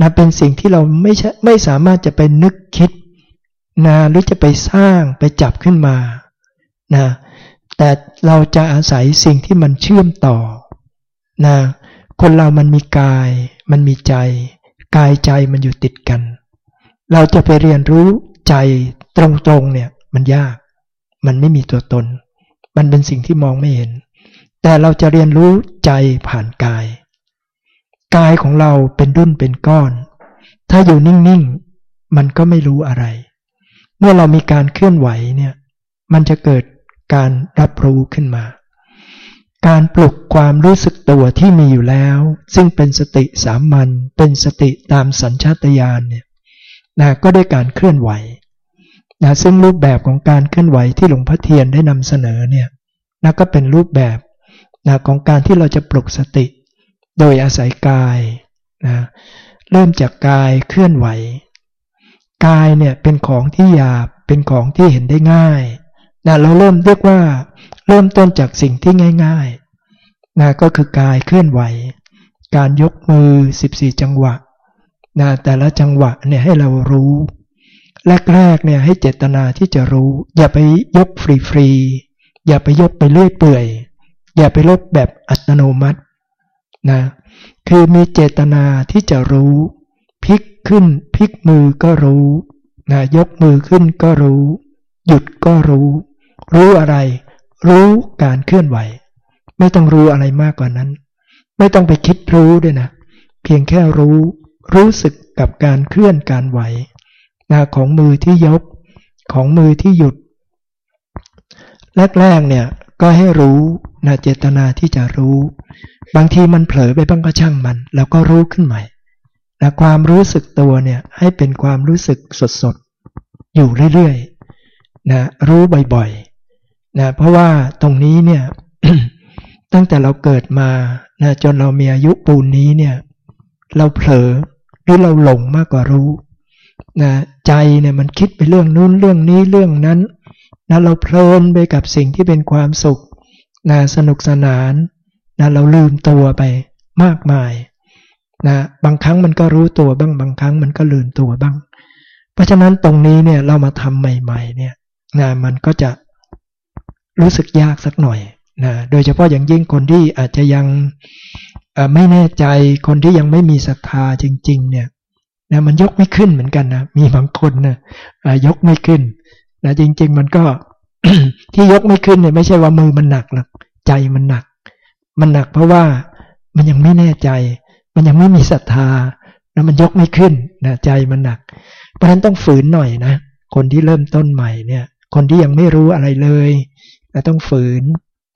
A: นะเป็นสิ่งที่เราไม่ใช่ไม่สามารถจะไปนึกคิดนะหรือจะไปสร้างไปจับขึ้นมานะแต่เราจะอาศัยสิ่งที่มันเชื่อมต่อนะคนเรามันมีกาย มันมีใจ กายใจมันอยู่ติดกัน เราจะไปเรียนรู้ใจตรงๆเนี่ยมันยาก มันไม่มีตัวตน มันเป็นสิ่งที่มองไม่เห็น แต่เราจะเรียนรู้ใจผ่านกาย กายของเราเป็นดุ้นเป็นก้อน ถ้าอยู่นิ่งๆ มันก็ไม่รู้อะไร เมื่อเรามีการเคลื่อนไหวเนี่ย มันจะเกิดการรับรู้ขึ้นมา การปลุกความรู้สึกตัวที่มีอยู่แล้ว ซึ่งเป็นสติสามัญ เป็นสติตามสัญชาตญาณเนี่ยนะก็ได้การเคลื่อนไหวนะซึ่งรูปแบบของการเคลื่อนไหวที่หลวงพ่อเทียนได้นำเสนอเนี่ยนะก็เป็นรูปแบบนะของการที่เราจะปลุกสติ โดยอาศัยกายนะเริ่มจากกายเคลื่อนไหว กายเนี่ยเป็นของที่หยาบเป็นของที่เห็นได้ง่ายนะเราเริ่มเรียกว่า เริ่มต้นจากสิ่งที่ง่ายๆนะก็คือกายเคลื่อนไหว การยกมือ 14 จังหวะนะแต่ละจังหวะเนี่ยให้เรารู้แรกๆเนี่ยให้เจตนาที่จะรู้ อย่าไปยกฟรีๆอย่าไปยกไปเลื่อยเปื่อย อย่าไปลดแบบอัตโนมัติ นะคือมีเจตนาที่จะรู้พลิกขึ้นพลิกมือก็รู้นะยกมือขึ้นก็รู้ หยุดก็รู้ รู้อะไร รู้การเคลื่อนไหว ไม่ต้องรู้อะไรมากกว่านั้น ไม่ต้องไปคิดรู้ด้วยนะ เพียงแค่รู้ รู้สึกกับการเคลื่อนการไหวนะของมือที่ยกของมือที่หยุด แรกๆเนี่ยก็ให้รู้ นะเจตนาที่จะรู้ บางทีมันเผลอไปบ้างก็ช่างมัน แล้วก็รู้ขึ้นใหม่แต่ความรู้สึกตัวเนี่ยให้เป็นความรู้สึกสดๆ อยู่เรื่อยๆนะรู้บ่อยๆนะเพราะว่าตรงนี้เนี่ยตั้งแต่เราเกิดมานะจนเรามีอายุปูนนี้เนี่ย เราเผลอหรือเราหลงมากกว่ารู้นะใจเนี่ยมันคิดไปเรื่องนู้นเรื่องนี้เรื่องนั้นนะเราเพลินไปกับสิ่งที่เป็นความสุข นะสนุกสนานนะเราลืมตัวไปมากมายนะบางครั้งมันก็รู้ตัวบ้าง บางครั้งมันก็ลืมตัวบ้าง เพราะฉะนั้นตรงนี้เนี่ยเรามาทำใหม่ ๆ เนี่ยนะมันก็จะรู้สึกยากสักหน่อยนะโดยเฉพาะอย่างยิ่งคนที่อาจจะยังไม่แน่ใจคนที่ยังไม่มีศรัทธาจริง ๆ เนี่ยนะมันยกไม่ขึ้นเหมือนกันนะมีบางคนนะยกไม่ขึ้นนะจริง ๆ มันก็ที่ยกไม่ขึ้นเนี่ยไม่ใช่ว่ามือมันหนักหรอก ใจมันหนัก มันหนักเพราะว่ามันยังไม่แน่ใจ มันยังไม่มีศรัทธา แล้วมันยกไม่ขึ้นนะใจมันหนัก เพราะฉะนั้นต้องฝืนหน่อยนะ คนที่เริ่มต้นใหม่เนี่ย คนที่ยังไม่รู้อะไรเลยนะต้องฝืน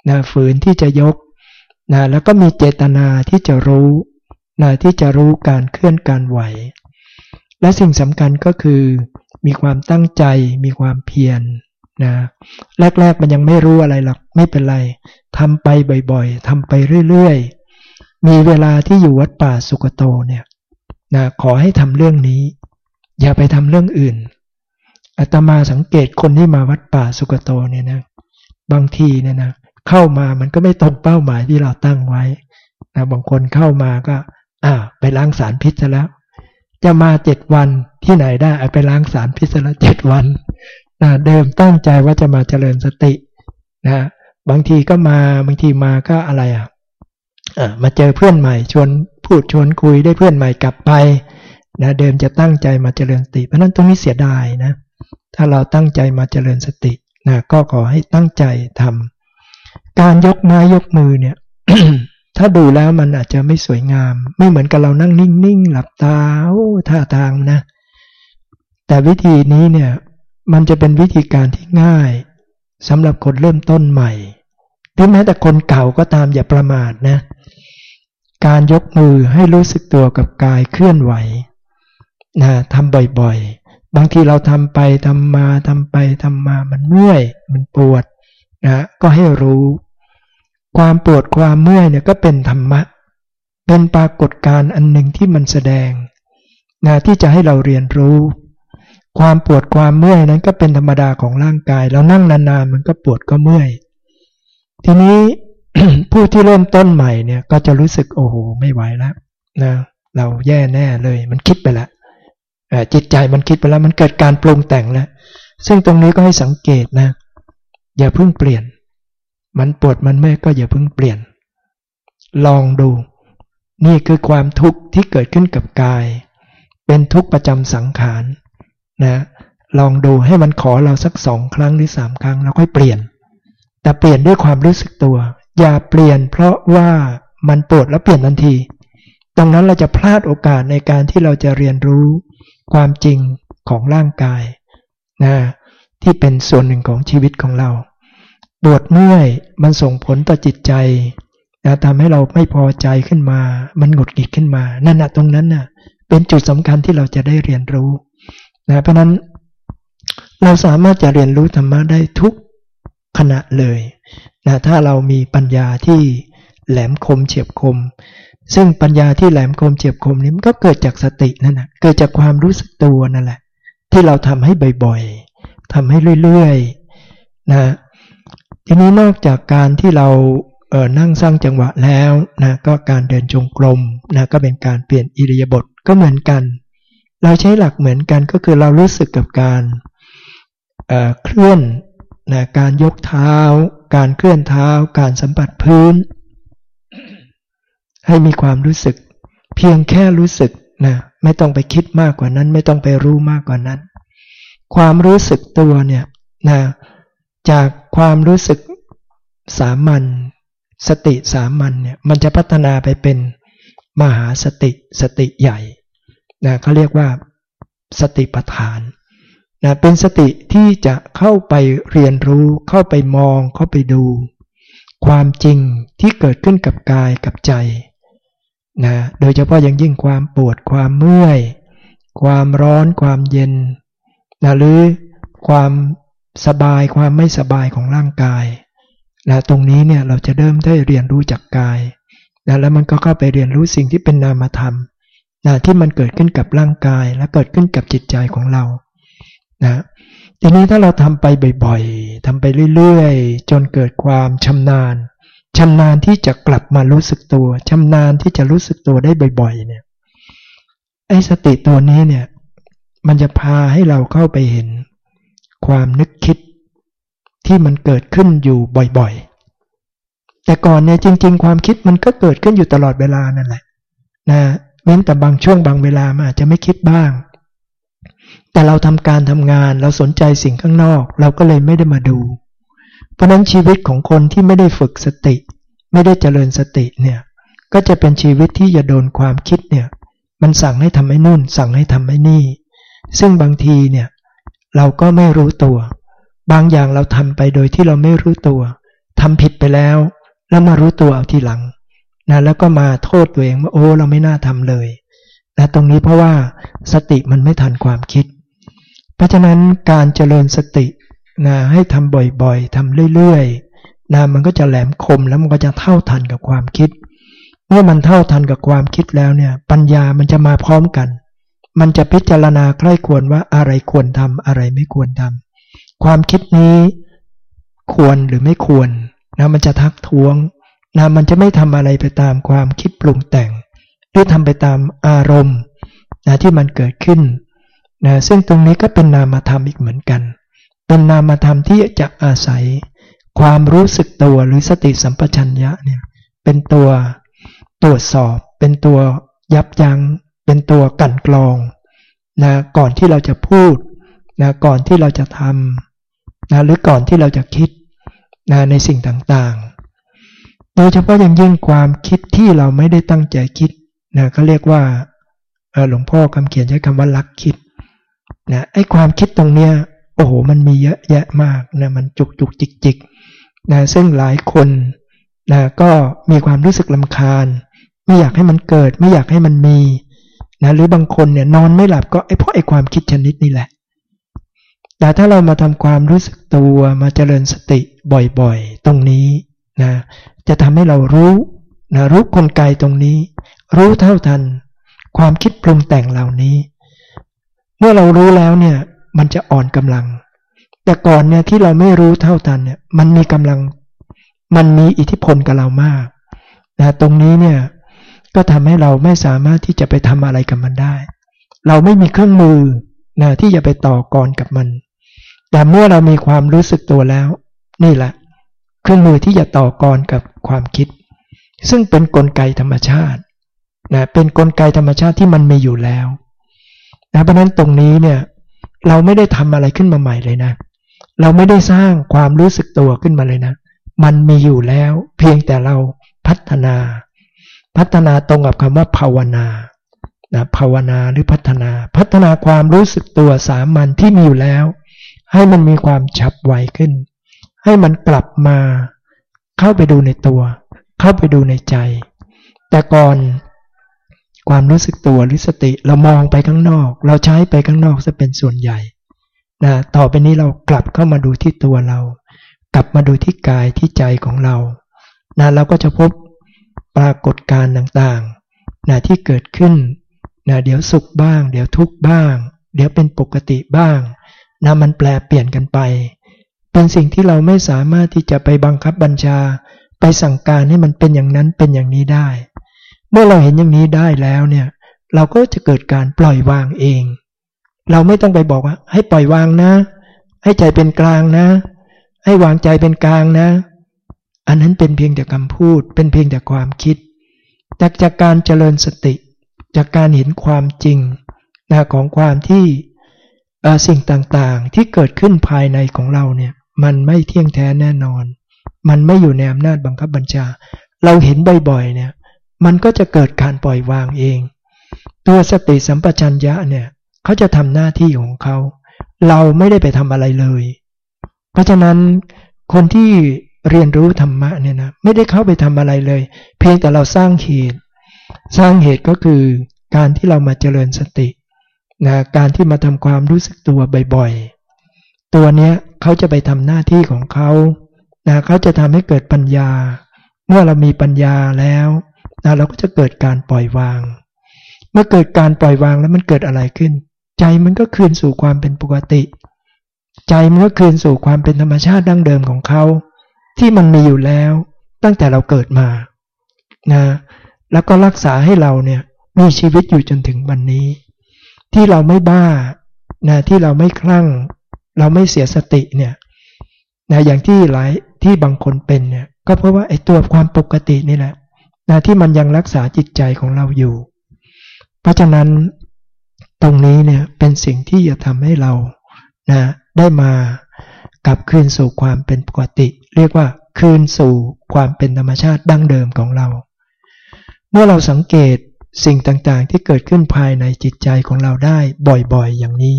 A: นะฝืนที่จะยกนะแล้วก็มีเจตนาที่จะรู้นะที่จะรู้การเคลื่อนการไหว และสิ่งสำคัญก็คือ มีความตั้งใจ มีความเพียร นะแรก ๆ มันยังไม่รู้อะไรหรอกไม่เป็นไรทำไปบ่อยๆทำไปเรื่อยๆ มีเวลาที่อยู่วัดป่าสุกโตเนี่ยนะขอให้ทำเรื่องนี้ อย่าไปทำเรื่องอื่นอาตมาสังเกตคนที่มาวัดป่าสุกโตเนี่ยนะบางทีเนี่ยนะเข้ามามันก็ไม่ตรงเป้าหมายที่เราตั้งไว้นะบางคนเข้ามาก็อ่าไปล้างสารพิษซะแล้ว จะมาเจ็ดวันที่ไหนได้ไปล้างสารพิษซะแล้วเจ็ดวัน นะเดิมตั้งใจว่าจะมาเจริญสตินะบางทีก็มาบางทีมาก็อะไรอะมาเจอเพื่อนใหม่ชวนพูดชวนคุยได้เพื่อนใหม่กลับไปนะเดิมจะตั้งใจมาเจริญสติ เพราะนั้นตรงนี้เสียดายนะถ้าเราตั้งใจมาเจริญสตินะก็ขอให้ตั้งใจทำการยกไม้ยกมือเนี่ยถ้าดูแล้วมันอาจจะไม่สวยงาม ไม่เหมือนกับเรานั่งนิ่งๆหลับตาโอ้ท่าทางนะ แต่วิธีนี้เนี่ย มันจะเป็นวิธีการที่ง่ายสำหรับคนเริ่มต้นใหม่ หรือแม้แต่คนเก่าก็ตามอย่าประมาทนะ การยกมือให้รู้สึกตัวกับกายเคลื่อนไหวนะทำบ่อยๆ บางทีเราทำไปทำมาทำไปทำมามันเมื่อย มันปวดนะก็ให้รู้ ความปวดความเมื่อยเนี่ยก็เป็นธรรมะ เป็นปรากฏการณ์อันหนึ่งที่มันแสดงนะที่จะให้เราเรียนรู้ ความปวดความเมื่อยนั้นก็เป็นธรรมดาของร่างกาย เรานั่งนานๆมันก็ปวดก็เมื่อย ทีนี้ผู้ที่เริ่มต้นใหม่เนี่ยก็จะรู้สึกโอ้โหไม่ไหวแล้วนะเราแย่แน่เลย มันคิดไปแล้วจิตใจมันคิดไปแล้ว มันเกิดการปรุงแต่งแล้วซึ่งตรงนี้ก็ให้สังเกตนะ อย่าเพิ่งเปลี่ยน มันปวดมันเมื่อยก็อย่าเพิ่งเปลี่ยน ลองดู นี่คือความทุกข์ที่เกิดขึ้นกับกาย เป็นทุกข์ประจำสังขาร นะลองดูให้มันขอเราสักสองครั้งหรือสามครั้งแล้วค่อยเปลี่ยน แต่เปลี่ยนด้วยความรู้สึกตัว อย่าเปลี่ยน เพราะว่ามันปวดแล้วเปลี่ยนทันที ตรงนั้นเราจะพลาดโอกาสในการที่เราจะเรียนรู้ความจริงของร่างกายนะที่เป็นส่วนหนึ่งของชีวิตของเราปวดเมื่อยมันส่งผลต่อจิตใจนะทำให้เราไม่พอใจขึ้นมา มันหงุดหงิดขึ้นมา นั่นนะตรงนั้นนะ่ะเป็นจุดสำคัญที่เราจะได้เรียนรู้ นะเพราะนั้นเราสามารถจะเรียนรู้ธรรมะได้ทุกขณะเลยนะถ้าเรามีปัญญาที่แหลมคมเฉียบคม ซึ่งปัญญาที่แหลมคมเจ็บคมนี้มันก็เกิดจากสตินั่นแหะเกิดจากความรู้สึกตัวนั่นแหละ ที่เราทำให้บ่อยๆทำให้เรื่อยๆนะทีนี้นอกจากการที่เราเออนั่งสร้างจังหวะแล้วนะก็การเดินจงกรมนะก็เป็นการเปลี่ยนอิริยาบถก็เหมือนกัน เราใช้หลักเหมือนกันก็คือเรารู้สึกกับการเเคลื่อนนะการยกเท้า การเคลื่อนเท้า การสัมผัสพื้น ให้มีความรู้สึก เพียงแค่รู้สึกนะไม่ต้องไปคิดมากกว่านั้น ไม่ต้องไปรู้มากกว่านั้น ความรู้สึกตัวเนี่ยนะจากความรู้สึกสามัญสติสามัญเนี่ยมันจะพัฒนาไปเป็นมหาสติสติใหญ่ นะเขาเรียกว่าสติปัฏฐานนะเป็นสติที่จะเข้าไปเรียนรู้ เข้าไปมอง เข้าไปดู ความจริงที่เกิดขึ้นกับกายกับใจนะโดยเฉพาะอย่างยิ่งความปวดความเมื่อย ความร้อนความเย็นนะหรือความสบายความไม่สบายของร่างกายนะตรงนี้เนี่ยเราจะเริ่มได้เรียนรู้จากกายนะแล้วมันก็เข้าไปเรียนรู้สิ่งที่เป็นนามธรรม นะที่มันเกิดขึ้นกับร่างกายและเกิดขึ้นกับจิตใจของเรานะทีนี้ถ้าเราทำไปบ่อยๆทำไปเรื่อยๆ จนเกิดความชำนาญชำนาญที่จะกลับมารู้สึกตัวชำนาญที่จะรู้สึกตัวได้บ่อย ๆ เนี่ยไอ้สติตัวนี้เนี่ย มันจะพาให้เราเข้าไปเห็นความนึกคิดที่มันเกิดขึ้นอยู่บ่อยๆ แต่ก่อนเนี่ยจริง ๆ ความคิดมันก็เกิดขึ้นอยู่ตลอดเวลานั่นแหละนะ เว้นแต่บางช่วงบางเวลามันอาจจะไม่คิดบ้าง แต่เราทำการทำงานเราสนใจสิ่งข้างนอก เราก็เลยไม่ได้มาดู เพราะนั้นชีวิตของคนที่ไม่ได้ฝึกสติ ไม่ได้เจริญสติเนี่ยก็จะเป็นชีวิตที่จะโดนความคิดเนี่ยมันสั่งให้ทำให้นู่น สั่งให้ทำให้นี่ ซึ่งบางทีเนี่ยเราก็ไม่รู้ตัว บางอย่างเราทำไปโดยที่เราไม่รู้ตัวทำผิดไปแล้ว แล้วมารู้ตัวเอาทีหลัง นะแล้วก็มาโทษตัวเองว่าโอ้เราไม่น่าทำเลยนะตรงนี้เพราะว่าสติมันไม่ทันความคิด เพราะฉะนั้นการเจริญสตินะให้ทำบ่อยๆทำเรื่อยๆนะมันก็จะแหลมคมแล้วมันก็จะเท่าทันกับความคิด เมื่อมันเท่าทันกับความคิดแล้วเนี่ย ปัญญามันจะมาพร้อมกัน มันจะพิจารณาใคร่ควรว่าอะไรควรทำอะไรไม่ควรทำความคิดนี้ควรหรือไม่ควรนะมันจะทักท้วง นะมันจะไม่ทำอะไรไปตามความคิดปรุงแต่ง หรือทำไปตามอารมณ์นะที่มันเกิดขึ้นนะซึ่งตรงนี้ก็เป็นนามธรรมอีกเหมือนกัน เป็นนามธรรมที่จะอาศัยความรู้สึกตัวหรือสติสัมปชัญญะเนี่ยเป็นตัวตรวจสอบ เป็นตัวยับยัง้ง เป็นตัวกั่นกรองนะก่อนที่เราจะพูดนะก่อนที่เราจะทำนะหรือก่อนที่เราจะคิดนะในสิ่งต่างๆ โดยเฉพาะอย่างยิ่งความคิดที่เราไม่ได้ตั้งใจคิดนะเขาเรียกว่าหลวงพ่อคำเขียนใช้คำว่าลักคิดนะไอ้ความคิดตรงเนี้ยโอ้โหมันมีเยอะแยะมากนะมันจุกจุกจิกจิกนะซึ่งหลายคนนะก็มีความรู้สึกลำคาญ ไม่อยากให้มันเกิด ไม่อยากให้มันมีนะหรือบางคนเนี่ยนอนไม่หลับก็ไอ้เพราะไอ้ความคิดชนิดนี้แหละ แต่ถ้าเรามาทำความรู้สึกตัวมาเจริญสติบ่อยๆ ตรงนี้นะ จะทำให้เรารู้นะรู้กลไกตรงนี้ รู้เท่าทัน ความคิดปรุงแต่งเหล่านี้ เมื่อเรารู้แล้วเนี่ยมันจะอ่อนกำลัง แต่ก่อนเนี่ยที่เราไม่รู้เท่าทันเนี่ยมันมีกำลัง มันมีอิทธิพลกับเรามากนะตรงนี้เนี่ยก็ทำให้เราไม่สามารถที่จะไปทำอะไรกับมันได้ เราไม่มีเครื่องมือนะที่จะไปต่อกรกับมัน แต่เมื่อเรามีความรู้สึกตัวแล้ว นี่แหละ เครื่องมือที่จะต่อกรกับความคิด ซึ่งเป็นนกลไกธรรมชาตินะเป็นนกลไกธรรมชาติที่มันมีอยู่แล้วนะเพราะนั้นตรงนี้เนี่ยเราไม่ได้ทำอะไรขึ้นมาใหม่เลยนะ เราไม่ได้สร้างความรู้สึกตัวขึ้นมาเลยนะ มันมีอยู่แล้ว เพียงแต่เราพัฒนา พัฒนาตรงกับคำว่าภาวนานะภาวนาหรือพัฒนา พัฒนาความรู้สึกตัวสามัญที่มีอยู่แล้ว ให้มันมีความฉับไวขึ้น ให้มันกลับมา เข้าไปดูในตัว เข้าไปดูในใจ แต่ก่อนความรู้สึกตัวหรือสติเรามองไปข้างนอก เราใช้ไปข้างนอกจะเป็นส่วนใหญ่นะต่อไปนี้เรากลับเข้ามาดูที่ตัวเรา กลับมาดูที่กายที่ใจของเรานะเราก็จะพบปรากฏการณ์ต่างๆนะที่เกิดขึ้นนะเดี๋ยวสุขบ้าง เดี๋ยวทุกข์บ้าง เดี๋ยวเป็นปกติบ้างนะมันแปลเปลี่ยนกันไป เป็นสิ่งที่เราไม่สามารถที่จะไปบังคับบัญชา ไปสั่งการให้มันเป็นอย่างนั้นเป็นอย่างนี้ได้ เมื่อเราเห็นอย่างนี้ได้แล้วเนี่ยเราก็จะเกิดการปล่อยวางเอง เราไม่ต้องไปบอกว่า ให้ปล่อยวางนะ ให้ใจเป็นกลางนะ ให้วางใจเป็นกลางนะ อันนั้นเป็นเพียงแต่คำพูด เป็นเพียงแต่ความคิดจากจากการเจริญสติ จากการเห็นความจริงนะของความที่สิ่งต่างๆที่เกิดขึ้นภายในของเราเนี่ย มันไม่เที่ยงแท้แน่นอน มันไม่อยู่ในอำนาจบังคับบัญชา เราเห็นบ่อยๆเนี่ย มันก็จะเกิดการปล่อยวางเอง ตัวสติสัมปชัญญะเนี่ยเขาจะทำหน้าที่ของเขา เราไม่ได้ไปทำอะไรเลย เพราะฉะนั้นคนที่เรียนรู้ธรรมะเนี่ยนะไม่ได้เข้าไปทำอะไรเลย เพียงแต่เราสร้างเหตุ สร้างเหตุก็คือการที่เรามาเจริญสตินะการที่มาทำความรู้สึกตัวบ่อยๆ ตัวเนี้ยเขาจะไปทำหน้าที่ของเขานะเขาจะทำให้เกิดปัญญา เมื่อเรามีปัญญาแล้วนะเราก็จะเกิดการปล่อยวาง เมื่อเกิดการปล่อยวางแล้วมันเกิดอะไรขึ้น ใจมันก็คืนสู่ความเป็นปกติ ใจมันก็คืนสู่ความเป็นธรรมชาติดั้งเดิมของเขา ที่มันมีอยู่แล้ว ตั้งแต่เราเกิดมานะแล้วก็รักษาให้เราเนี่ยมีชีวิตอยู่จนถึงวันนี้ ที่เราไม่บ้านะที่เราไม่คลั่ง เราไม่เสียสติเนี่ยนะอย่างที่หลายที่บางคนเป็นเนี่ยก็เพราะว่าไอ้ตัวความปกตินี่แหละนะที่มันยังรักษาจิตใจของเราอยู่ เพราะฉะนั้นตรงนี้เนี่ยเป็นสิ่งที่จะทำให้เรานะได้มากลับคืนสู่ความเป็นปกติ เรียกว่าคืนสู่ความเป็นธรรมชาติดั้งเดิมของเรา เมื่อเราสังเกตสิ่งต่างๆที่เกิดขึ้นภายในจิตใจของเราได้บ่อยๆ อย่างนี้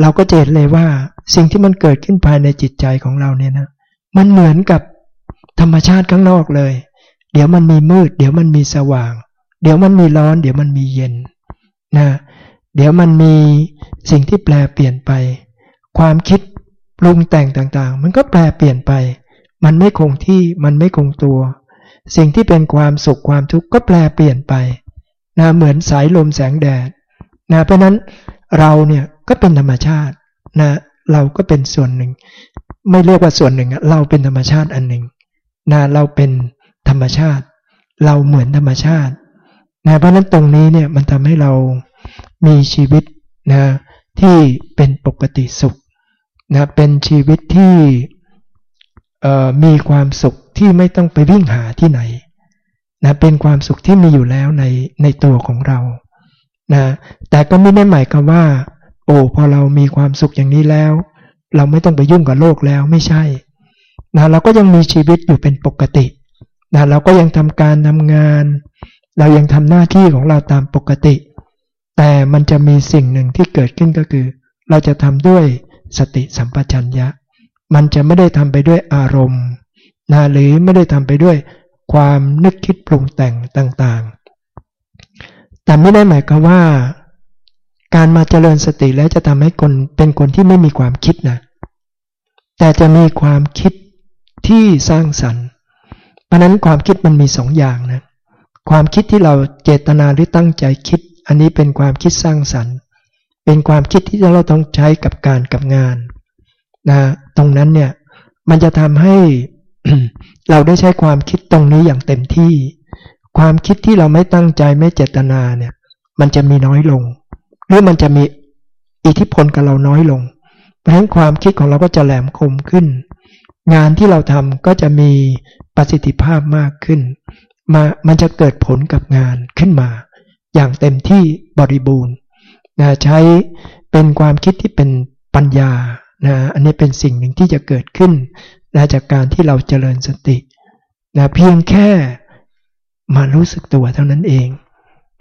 A: เราก็จะเห็นเลยว่า สิ่งที่มันเกิดขึ้นภายในจิตใจของเราเนี่ยนะมันเหมือนกับธรรมชาติข้างนอกเลย เดี๋ยวมันมีมืด เดี๋ยวมันมีสว่าง เดี๋ยวมันมีร้อน เดี๋ยวมันมีเย็นนะเดี๋ยวมันมีสิ่งที่แปลเปลี่ยนไป ความคิดปรุงแต่งต่างๆ มันก็แปลเปลี่ยนไป มันไม่คงที่มันไม่คงตัว สิ่งที่เป็นความสุขความทุกข์ก็แปลเปลี่ยนไปนะเหมือนสายลมแสงแดดนะเพราะนั้นเราเนี่ย ก็เป็นธรรมชาตินะเราก็เป็นส่วนหนึ่ง ไม่เรียกว่าส่วนหนึ่งเราเป็นธรรมชาติอันหนึ่งนะเราเป็นธรรมชาติ เราเหมือนธรรมชาตินะเพราะนั้นตรงนี้เนี่ยมันทำให้เรามีชีวิตนะที่เป็นปกติสุขนะเป็นชีวิตที่มีความสุขที่ไม่ต้องไปวิ่งหาที่ไหนนะเป็นความสุขที่มีอยู่แล้วในในตัวของเรานะแต่ก็ไม่ได้หมายความว่า โอ้พอเรามีความสุขอย่างนี้แล้ว เราไม่ต้องไปยุ่งกับโลกแล้วไม่ใช่นะเราก็ยังมีชีวิตอยู่เป็นปกตินะเราก็ยังทำการทำงาน เรายังทำหน้าที่ของเราตามปกติ แต่มันจะมีสิ่งหนึ่งที่เกิดขึ้นก็คือ เราจะทำด้วยสติสัมปชัญญะ มันจะไม่ได้ทำไปด้วยอารมณ์นะหรือไม่ได้ทำไปด้วยความนึกคิดปรุงแต่งต่างๆ แต่ไม่ได้หมายความว่า การมาเจริญสติแล้วจะทำให้คนเป็นคนที่ไม่มีความคิดนะ แต่จะมีความคิดที่สร้างสรรค์ เพราะนั้นความคิดมันมีสองอย่างนะ ความคิดที่เราเจตนาหรือตั้งใจคิด อันนี้เป็นความคิดสร้างสรรค์ เป็นความคิดที่เราต้องใช้กับการกับงานนะตรงนั้นเนี่ยมันจะทำให้เราได้ใช้ความคิดตรงนี้อย่างเต็มที่ ความคิดที่เราไม่ตั้งใจไม่เจตนาเนี่ย มันจะมีน้อยลง หรือมันจะมีอิทธิพลกับเราน้อยลง เพราะฉะนั้นความคิดของเราก็จะแหลมคมขึ้น งานที่เราทำก็จะมีประสิทธิภาพมากขึ้นมามันจะเกิดผลกับงานขึ้นมา อย่างเต็มที่บริบูรณ์นะใช้เป็นความคิดที่เป็นปัญญานะอันนี้เป็นสิ่งหนึ่งที่จะเกิดขึ้นนะจากการที่เราเจริญสตินะเพียงแค่มารู้สึกตัวเท่านั้นเอง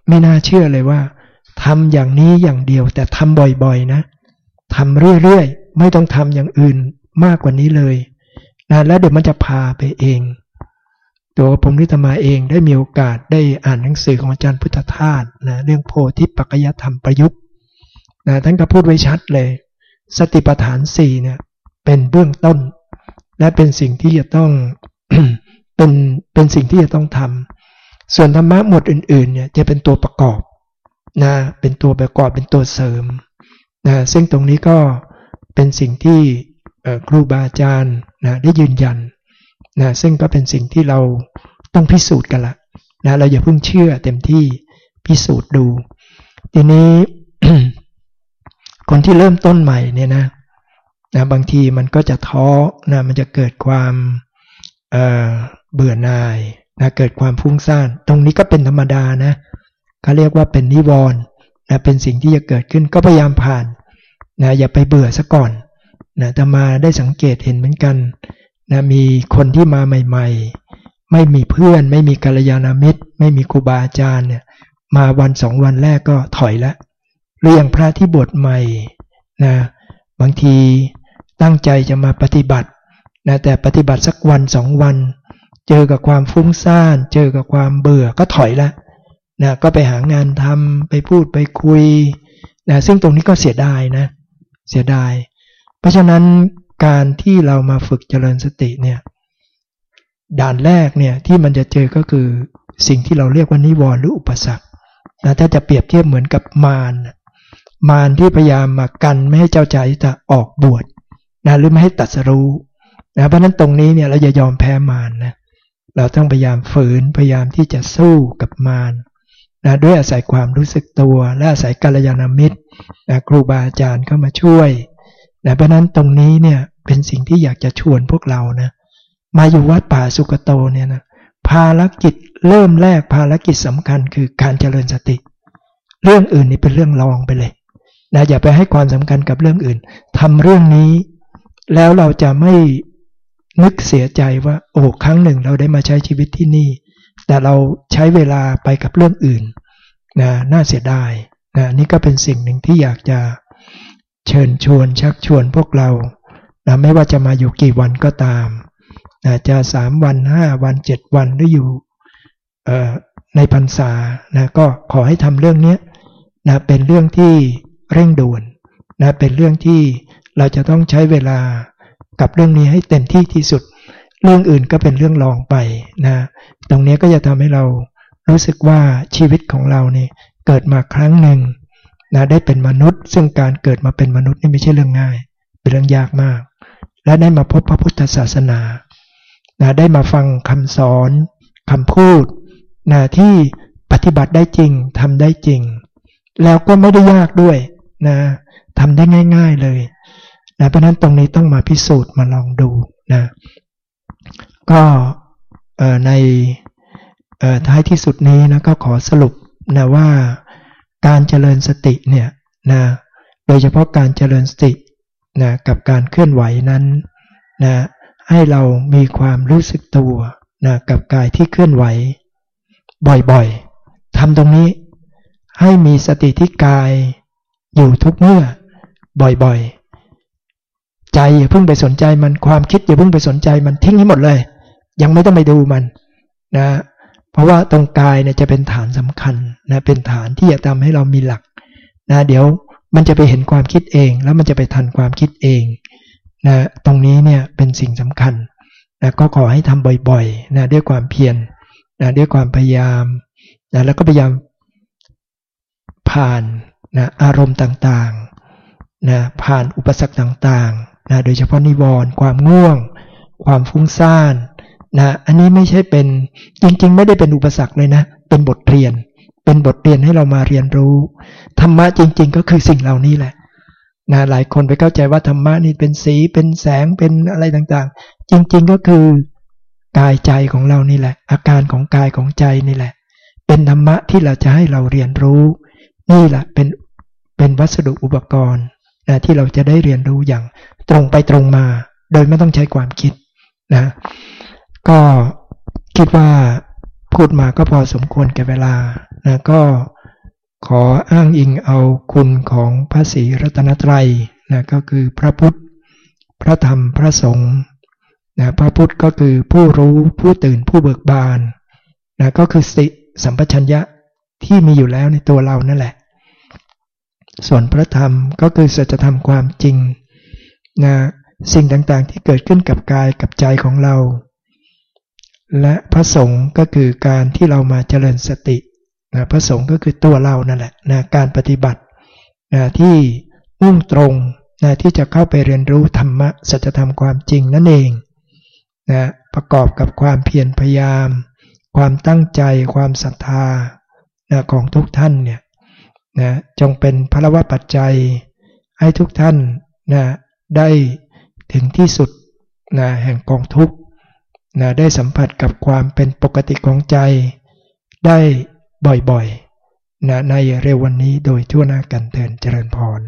A: ไม่น่าเชื่อเลยว่า ทำอย่างนี้อย่างเดียวแต่ทำบ่อยๆนะทำเรื่อยๆ ไม่ต้องทำอย่างอื่นมากกว่านี้เลยนะแล้วเดี๋ยวมันจะพาไปเอง ตัวผมนิธมาเองได้มีโอกาสได้อ่านหนังสือของอาจารย์พุทธทาสนะเรื่องโพธิปัจจยธรรมประยุกต์นะท่านก็พูดไว้ชัดเลย สติปัฏฐานสี่เนี่ยเป็นเบื้องต้น และเป็นสิ่งที่จะต้องเป็นเป็นสิ่งที่จะต้องทำส่วนธรรมะหมดอื่นๆเนี่ยจะเป็นตัวประกอบ นะเป็นตัวประกอบเป็นตัวเสริมนะซึ่งตรงนี้ก็เป็นสิ่งที่ครูบาอาจารย์นะได้ยืนยันนะซึ่งก็เป็นสิ่งที่เราต้องพิสูจน์กันละนะเราอย่าเพิ่งเชื่อเต็มที่พิสูจน์ดู ทีนี้ คนที่เริ่มต้นใหม่เนี่ยนะนะบางทีมันก็จะท้อนะมันจะเกิดความเเบื่อหน่ายนะเกิดความฟุ้งซ่าน ตรงนี้ก็เป็นธรรมดานะ เขาเรียกว่าเป็นนิวรณ์นะเป็นสิ่งที่จะเกิดขึ้นก็พยายามผ่านนะอย่าไปเบื่อซะก่อนนะแต่มาได้สังเกตเห็นเหมือนกันนะมีคนที่มาใหม่ ๆ ไม่มีเพื่อน ไม่มีกัลยาณมิตร ไม่มีครูบาอาจารย์เนี่ยมาวันสองวันแรกก็ถอยละหรืออย่างพระที่บวชใหม่นะบางทีตั้งใจจะมาปฏิบัตินะแต่ปฏิบัติสักวันสองวัน เจอกับความฟุ้งซ่าน เจอกับความเบื่อก็ถอยละ นะก็ไปหางานทำไปพูดไปคุยนะซึ่งตรงนี้ก็เสียดายนะเสียดาย เพราะฉะนั้นการที่เรามาฝึกเจริญสติเนี่ยด่านแรกเนี่ยที่มันจะเจอก็คือสิ่งที่เราเรียกว่านิวรณ์หรืออุปสรรคนะถ้าจะเปรียบเทียบเหมือนกับมารมารที่พยายามมากันไม่ให้เจ้าใจจะออกบวชนะหรือไม่ให้ตัดสรู้นะเพราะนั้นตรงนี้เนี่ยเราจะยอมแพ้มารนนะเราต้องพยายามฝืนพยายามที่จะสู้กับมาร นะด้วยอาศัยความรู้สึกตัวและอาศัยกัลยาณมิตรนะครูบาอาจารย์เข้ามาช่วยนะเพราะนั้นตรงนี้เนี่ยเป็นสิ่งที่อยากจะชวนพวกเรานะมาอยู่วัดป่าสุกโตเนี่ยนะภารกิจเริ่มแรกภารกิจสำคัญคือการเจริญสติ เรื่องอื่นนี่เป็นเรื่องรองไปเลยนะอย่าไปให้ความสำคัญกับเรื่องอื่นทำเรื่องนี้ แล้วเราจะไม่นึกเสียใจว่า โอ้ครั้งหนึ่งเราได้มาใช้ชีวิตที่นี่ แต่เราใช้เวลาไปกับเรื่องอื่นนะน่าเสียดายนะนี่ก็เป็นสิ่งหนึ่งที่อยากจะเชิญชวนชักชวนพวกเรานะไม่ว่าจะมาอยู่กี่วันก็ตามนะจะสามวันห้าวันเจ็ดวันหรืออยู่ในพรรษานะก็ขอให้ทำเรื่องนี้นะเป็นเรื่องที่เร่งด่วนนะเป็นเรื่องที่เราจะต้องใช้เวลากับเรื่องนี้ให้เต็มที่ที่สุด เรื่องอื่นก็เป็นเรื่องรองไปนะตรงนี้ก็จะทำให้เรารู้สึกว่าชีวิตของเราเนี่ยเกิดมาครั้งหนึ่งนะได้เป็นมนุษย์ ซึ่งการเกิดมาเป็นมนุษย์นี่ไม่ใช่เรื่องง่าย เป็นเรื่องยากมาก และได้มาพบพระพุทธศาสนานะได้มาฟังคำสอนคำพูดนะที่ปฏิบัติได้จริงทำได้จริง แล้วก็ไม่ได้ยากด้วยนะทำได้ง่าย ๆเลยนะเพราะนั้นตรงนี้ต้องมาพิสูจน์มาลองดูนะ ก็ในท้ายที่สุดนี้นะก็ขอสรุปนะว่าการเจริญสติเนี่ยนะโดยเฉพาะการเจริญสตินะกับการเคลื่อนไหวนั้นนะให้เรามีความรู้สึกตัวนะกับกายที่เคลื่อนไหว บ่อยๆทำตรงนี้ให้มีสติที่กายอยู่ทุกเมื่อบ่อยๆ ใจอย่าเพิ่งไปสนใจมันความคิดอย่าเพิ่งไปสนใจมันทิ้งให้หมดเลย ยังไม่ต้องไปดูมันนะ เพราะว่าตรงกายเนี่ยจะเป็นฐานสำคัญนะเป็นฐานที่จะทำให้เรามีหลักนะเดี๋ยวมันจะไปเห็นความคิดเอง แล้วมันจะไปทันความคิดเองนะตรงนี้เนี่ยเป็นสิ่งสำคัญนะก็ขอให้ทำบ่อยๆนะด้วยความเพียรนะด้วยความพยายามนะแล้วก็พยายามผ่านนะอารมณ์ต่างๆนะผ่านอุปสรรคต่างๆนะโดยเฉพาะนิวรณ์ความง่วง ความฟุ้งซ่าน นะอันนี้ไม่ใช่เป็นจริง ๆ ไม่ได้เป็นอุปสรรคเลยนะ เป็นบทเรียน เป็นบทเรียนให้เรามาเรียนรู้ ธรรมะจริง ๆ ก็คือสิ่งเหล่านี้แหละนะหลายคนไปเข้าใจว่าธรรมะนี่เป็นสีเป็นแสงเป็นอะไรต่างๆ จริง ๆ ก็คือกายใจของเรานี่แหละ อาการของกายของใจนี่แหละ เป็นธรรมะที่เราจะให้เราเรียนรู้ นี่แหละเป็นเป็นวัสดุอุปกรณ์นะที่เราจะได้เรียนรู้อย่างตรงไปตรงมา โดยไม่ต้องใช้ความคิดนะ ก็คิดว่าพูดมาก็พอสมควรแก่เวลานะก็ขออ้างอิงเอาคุณของพระศรีรัตนตรัยนะก็คือพระพุทธ พระธรรมพระสงฆ์นะพระพุทธก็คือผู้รู้ผู้ตื่นผู้เบิกบานนะก็คือสติสัมปชัญญะที่มีอยู่แล้วในตัวเรานั่นแหละ ส่วนพระธรรมก็คือสัจธรรมความจริงนะสิ่งต่างๆที่เกิดขึ้นกับกายกับใจของเรา และพระสงฆ์ก็คือการที่เรามาเจริญสตินะพระสงฆ์ก็คือตัวเรานั่นแหละนะการปฏิบัตินะที่มุ่งตรงนะที่จะเข้าไปเรียนรู้ธรรมะสัจธรรมความจริงนั่นเองนะประกอบกับความเพียรพยายาม ความตั้งใจ ความศรัทธานะของทุกท่านเนี่ยนะจงเป็นพระปัจจัย ให้ทุกท่านนะได้ถึงที่สุดนะแห่งกองทุกข์ นะได้สัมผัสกับความเป็นปกติของใจ ได้บ่อยๆนะในเร็ววันนี้โดยทั่วหน้ากันเตือนเจริญพร